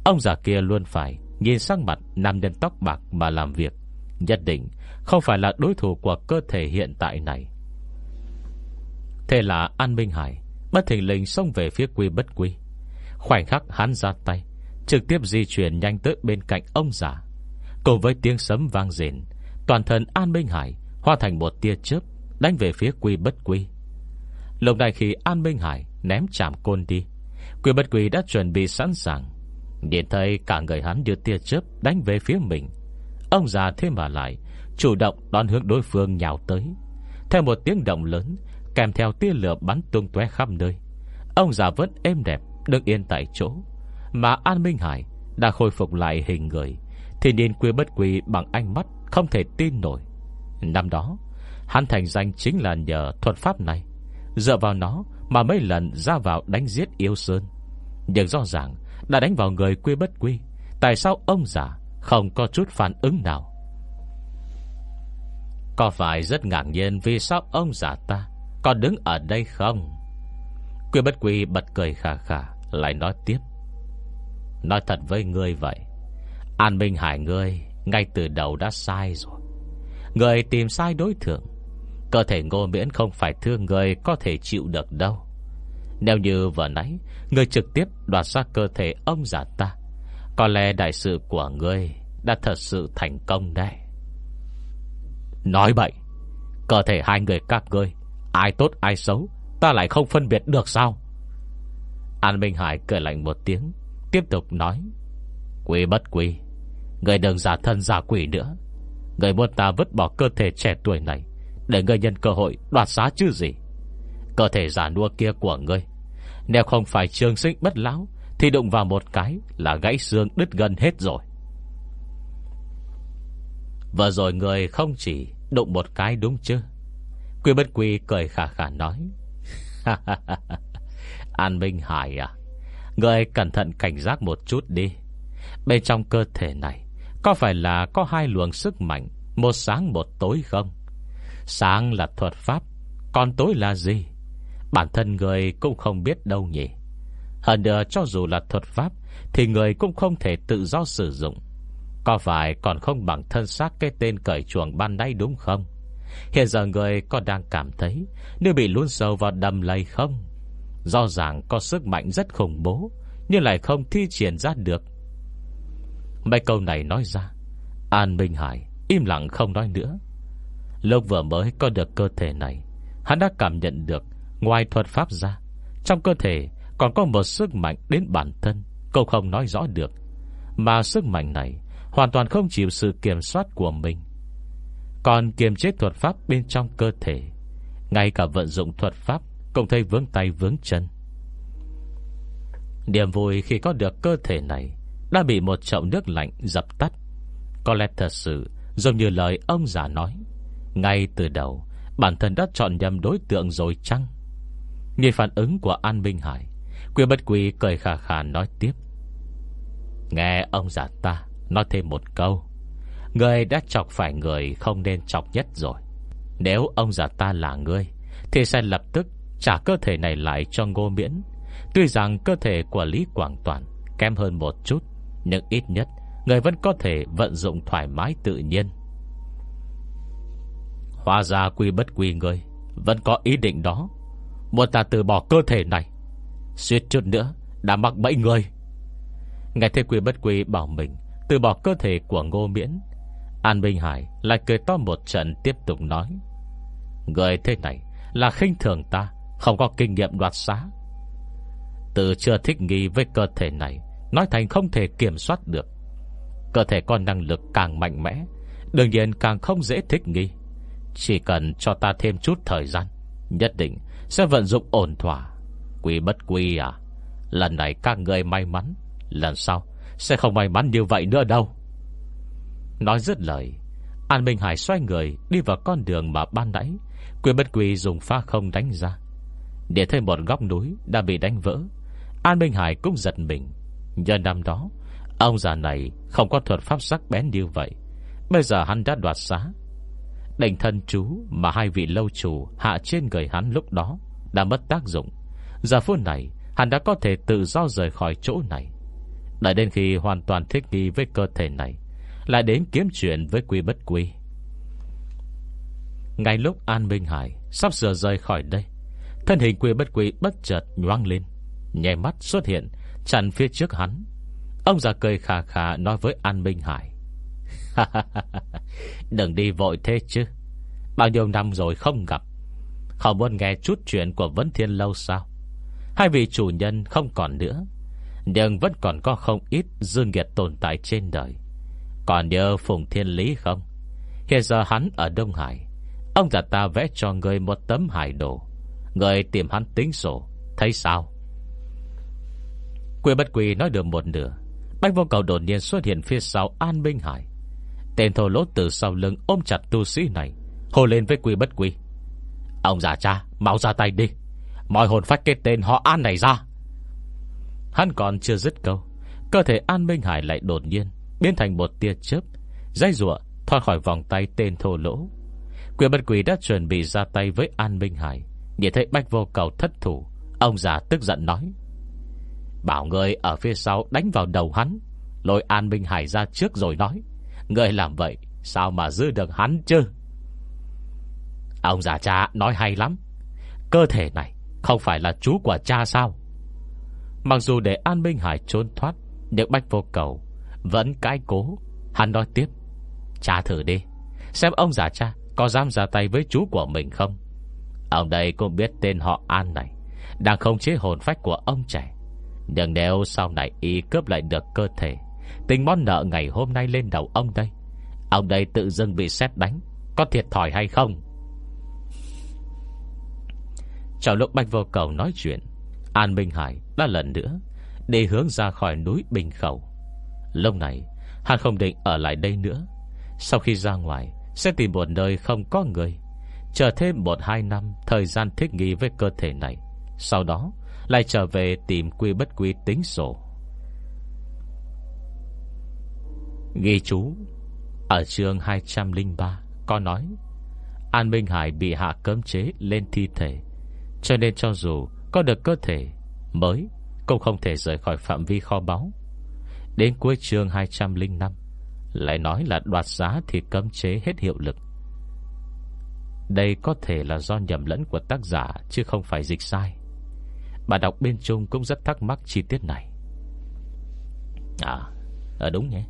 Ông già kia luôn phải Nhìn sang mặt nam nhân tóc bạc mà làm việc. Nhất định không phải là đối thủ của cơ thể hiện tại này. Thế là An Minh Hải Bất thình lình xông về phía quy bất quy Khoảnh khắc hắn ra tay, Trực tiếp di chuyển nhanh tới bên cạnh ông già. Cùng với tiếng sấm vang rền, Toàn thân An Minh Hải Hoa thành một tia chớp Đánh về phía quy bất quy Lúc này khi An Minh Hải ném chạm côn đi Quy bất quỷ đã chuẩn bị sẵn sàng. Nhìn thấy cả người hắn đưa tia chớp Đánh về phía mình. Ông già thêm mà lại Chủ động đón hướng đối phương nhào tới. Theo một tiếng động lớn, Kèm theo tia lửa bắn tung tóe khắp nơi, Ông già vẫn êm đẹp Đứng yên tại chỗ. Mà An Minh Hải đã khôi phục lại hình người, Thì nhìn quy bất quy bằng ánh mắt Không thể tin nổi. Năm đó, Hắn thành danh chính là nhờ thuật pháp này. Dựa vào nó mà mấy lần ra vào đánh giết yêu sơn. Nhưng rõ ràng Đã đánh vào người quy bất quy, Tại sao ông già không có chút phản ứng nào? Có phải rất ngạc nhiên Vì sao ông già ta Còn đứng ở đây không? Quy bất quy bật cười khà khà, Lại nói tiếp. Nói thật với ngươi vậy, An Minh Hải ngươi Ngay từ đầu đã sai rồi. Người tìm sai đối tượng Cơ thể ngô miễn không phải thương người Có thể chịu được đâu. Nếu như vừa nãy, Người trực tiếp đoạt ra cơ thể ông già ta, có lẽ đại sự của ngươi Đã thật sự thành công đây Nói bậy, Cơ thể hai người các ngươi, Ai tốt ai xấu, Ta lại không phân biệt được sao? An Minh Hải cười lạnh một tiếng, Tiếp tục nói, Quỷ bất quỷ, Người đừng giả thân giả quỷ nữa. Người muốn ta vứt bỏ cơ thể trẻ tuổi này để người nhân cơ hội đoạt xá chứ gì. Cơ thể giả nua kia của ngươi, Nếu không phải trường sinh bất lão, thì đụng vào một cái Là gãy xương đứt gân hết rồi. Vừa rồi người không chỉ Đụng một cái đúng chứ? Quy bất quy cười khả khả nói An Minh Hải à Người cẩn thận cảnh giác một chút đi. Bên trong cơ thể này Có phải là có hai luồng sức mạnh, Một sáng một tối không? Sáng là thuật pháp, Còn tối là gì? Bản thân người cũng không biết đâu nhỉ. Hơn nữa cho dù là thuật pháp, Thì người cũng không thể tự do sử dụng. Có phải còn không bằng thân xác Cái tên cởi chuồng ban nay đúng không? Hiện giờ người có đang cảm thấy Nếu bị luôn sâu vào đầm lầy không? Do ràng có sức mạnh rất khủng bố, Nhưng lại không thi triển ra được. Mấy câu này nói ra, An Minh Hải Im lặng không nói nữa. Lúc vừa mới có được cơ thể này, Hắn đã cảm nhận được Ngoài thuật pháp ra. Trong cơ thể còn có một sức mạnh đến bản thân, Cậu không nói rõ được. Mà sức mạnh này Hoàn toàn không chịu sự kiểm soát của mình. Còn kiềm chế thuật pháp bên trong cơ thể, Ngay cả vận dụng thuật pháp Cũng thấy vướng tay vướng chân. Niềm vui khi có được cơ thể này Đã bị một chậu nước lạnh dập tắt. Có lẽ thật sự Giống như lời ông già nói ngay từ đầu, Bản thân đã chọn nhầm đối tượng rồi chăng? Nhìn phản ứng của An Minh Hải, Quy bất Quy cười khà khà nói tiếp. Nghe ông già ta Nói thêm một câu, Người đã chọc phải người không nên chọc nhất rồi. Nếu ông già ta là người, Thì sẽ lập tức trả cơ thể này lại cho ngô miễn. Tuy rằng cơ thể của Lý Quảng Toàn Kém hơn một chút, Nhưng ít nhất Người vẫn có thể vận dụng thoải mái tự nhiên. Hóa ra quy bất quy người Vẫn có ý định đó. Muốn ta từ bỏ cơ thể này, Suýt chút nữa Đã mắc bẫy người nghe thấy quy bất quy bảo mình Từ bỏ cơ thể của ngô miễn, An Minh Hải lại cười to một trận Tiếp tục nói Người thế này là khinh thường ta, Không có kinh nghiệm đoạt xá. Từ chưa thích nghi với cơ thể này, Nói thành không thể kiểm soát được. Cơ thể có năng lực càng mạnh mẽ, Đương nhiên càng không dễ thích nghi. Chỉ cần cho ta thêm chút thời gian, Nhất định sẽ vận dụng ổn thỏa. Quy bất quy à Lần này các người may mắn, Lần sau sẽ không may mắn như vậy nữa đâu. Nói dứt lời, An Minh Hải xoay người Đi vào con đường mà ban nãy Quy bất quy dùng pha không đánh ra. Để thấy một góc núi đã bị đánh vỡ, An Minh Hải cũng giật mình. Nhờ năm đó, Ông già này không có thuật pháp sắc bén như vậy. Bây giờ hắn đã đoạt xá Đệnh thân chú Mà hai vị lâu chủ hạ trên người hắn lúc đó Đã mất tác dụng. Giờ phút này, hắn đã có thể tự do rời khỏi chỗ này. Đợi đến khi hoàn toàn thích nghi với cơ thể này, Lại đến kiếm chuyện với quy bất quy. Ngay lúc An Minh Hải Sắp sửa rời khỏi đây, Thân hình quy bất quy bất chợt nhoang lên Nhè mắt xuất hiện Chặn phía trước hắn. Ông già cười khà khà nói với An Minh Hải. <laughs> Đừng đi vội thế chứ. Bao nhiêu năm rồi không gặp. Không muốn nghe chút chuyện của Vấn Thiên Lâu sao? Hai vị chủ nhân không còn nữa. Nhưng vẫn còn có không ít Dương nghiệt tồn tại trên đời. Còn nhớ Phùng Thiên Lý không? Hiện giờ hắn ở Đông Hải. Ông già ta vẽ cho người một tấm hải đồ. Người tìm hắn tính sổ. Thấy sao? Quỷ bất quỳ nói được một nửa. Bách vô cầu đột nhiên xuất hiện phía sau An Minh Hải. Tên thổ lốt từ sau lưng ôm chặt tu sĩ này Hồ lên với quy bất quy. Ông già cha, Mau ra tay đi. Mọi hồn phách cái tên họ An này ra. Hắn còn chưa dứt câu, Cơ thể An Minh Hải lại đột nhiên Biến thành một tia chớp Dây rùa thoát khỏi vòng tay tên thô lỗ. Quyền bất quỷ đã chuẩn bị ra tay với An Minh Hải, Nhìn thấy bách vô cầu thất thủ, Ông già tức giận nói. Bảo người ở phía sau đánh vào đầu hắn, Lôi An Minh Hải ra trước rồi nói. Người làm vậy, Sao mà giữ được hắn chứ? Ông già cha nói hay lắm. Cơ thể này Không phải là chú của cha sao? Mặc dù để An Minh Hải trốn thoát, Nhưng Bách Vô Cầu Vẫn cãi cố. Hắn nói tiếp, Cha thử đi, Xem ông già cha có dám ra tay với chú của mình không? Ông đây cũng biết tên họ An này Đang không chế hồn phách của ông trẻ. Nhưng nếu sau này y cướp lại được cơ thể Tình món nợ ngày hôm nay lên đầu ông đây. Ông đây tự dưng bị xét đánh, Có thiệt thòi hay không? Trong lúc Bạch Vô Cầu nói chuyện, An Minh Hải đã lần nữa Đi hướng ra khỏi núi Bình Khẩu. Lúc này, Hắn không định ở lại đây nữa. Sau khi ra ngoài, Sẽ tìm một nơi không có người, Chờ thêm một hai năm Thời gian thích nghi với cơ thể này. Sau đó, lại trở về tìm quy bất quy tính sổ. Ghi chú Ở chương 203 Có nói An Minh Hải bị hạ cấm chế lên thi thể Cho nên cho dù Có được cơ thể mới Cũng không thể rời khỏi phạm vi kho báu. Đến cuối chương 205 Lại nói là đoạt giá Thì cấm chế hết hiệu lực. Đây có thể là do nhầm lẫn của tác giả Chứ không phải dịch sai. Bà đọc bên chung cũng rất thắc mắc chi tiết này. À, à đúng nhé.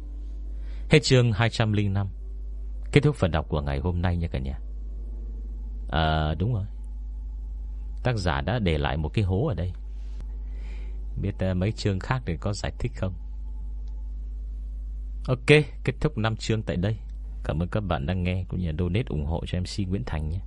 Hết chương 205 Kết thúc phần đọc của ngày hôm nay nha cả nhà. À đúng rồi. Tác giả đã để lại một cái hố ở đây. Biết ờ, mấy chương khác thì có giải thích không? Ok, Kết thúc 5 chương tại đây. Cảm ơn các bạn đang nghe Cũng như donate ủng hộ cho MC Nguyễn Thành nhé.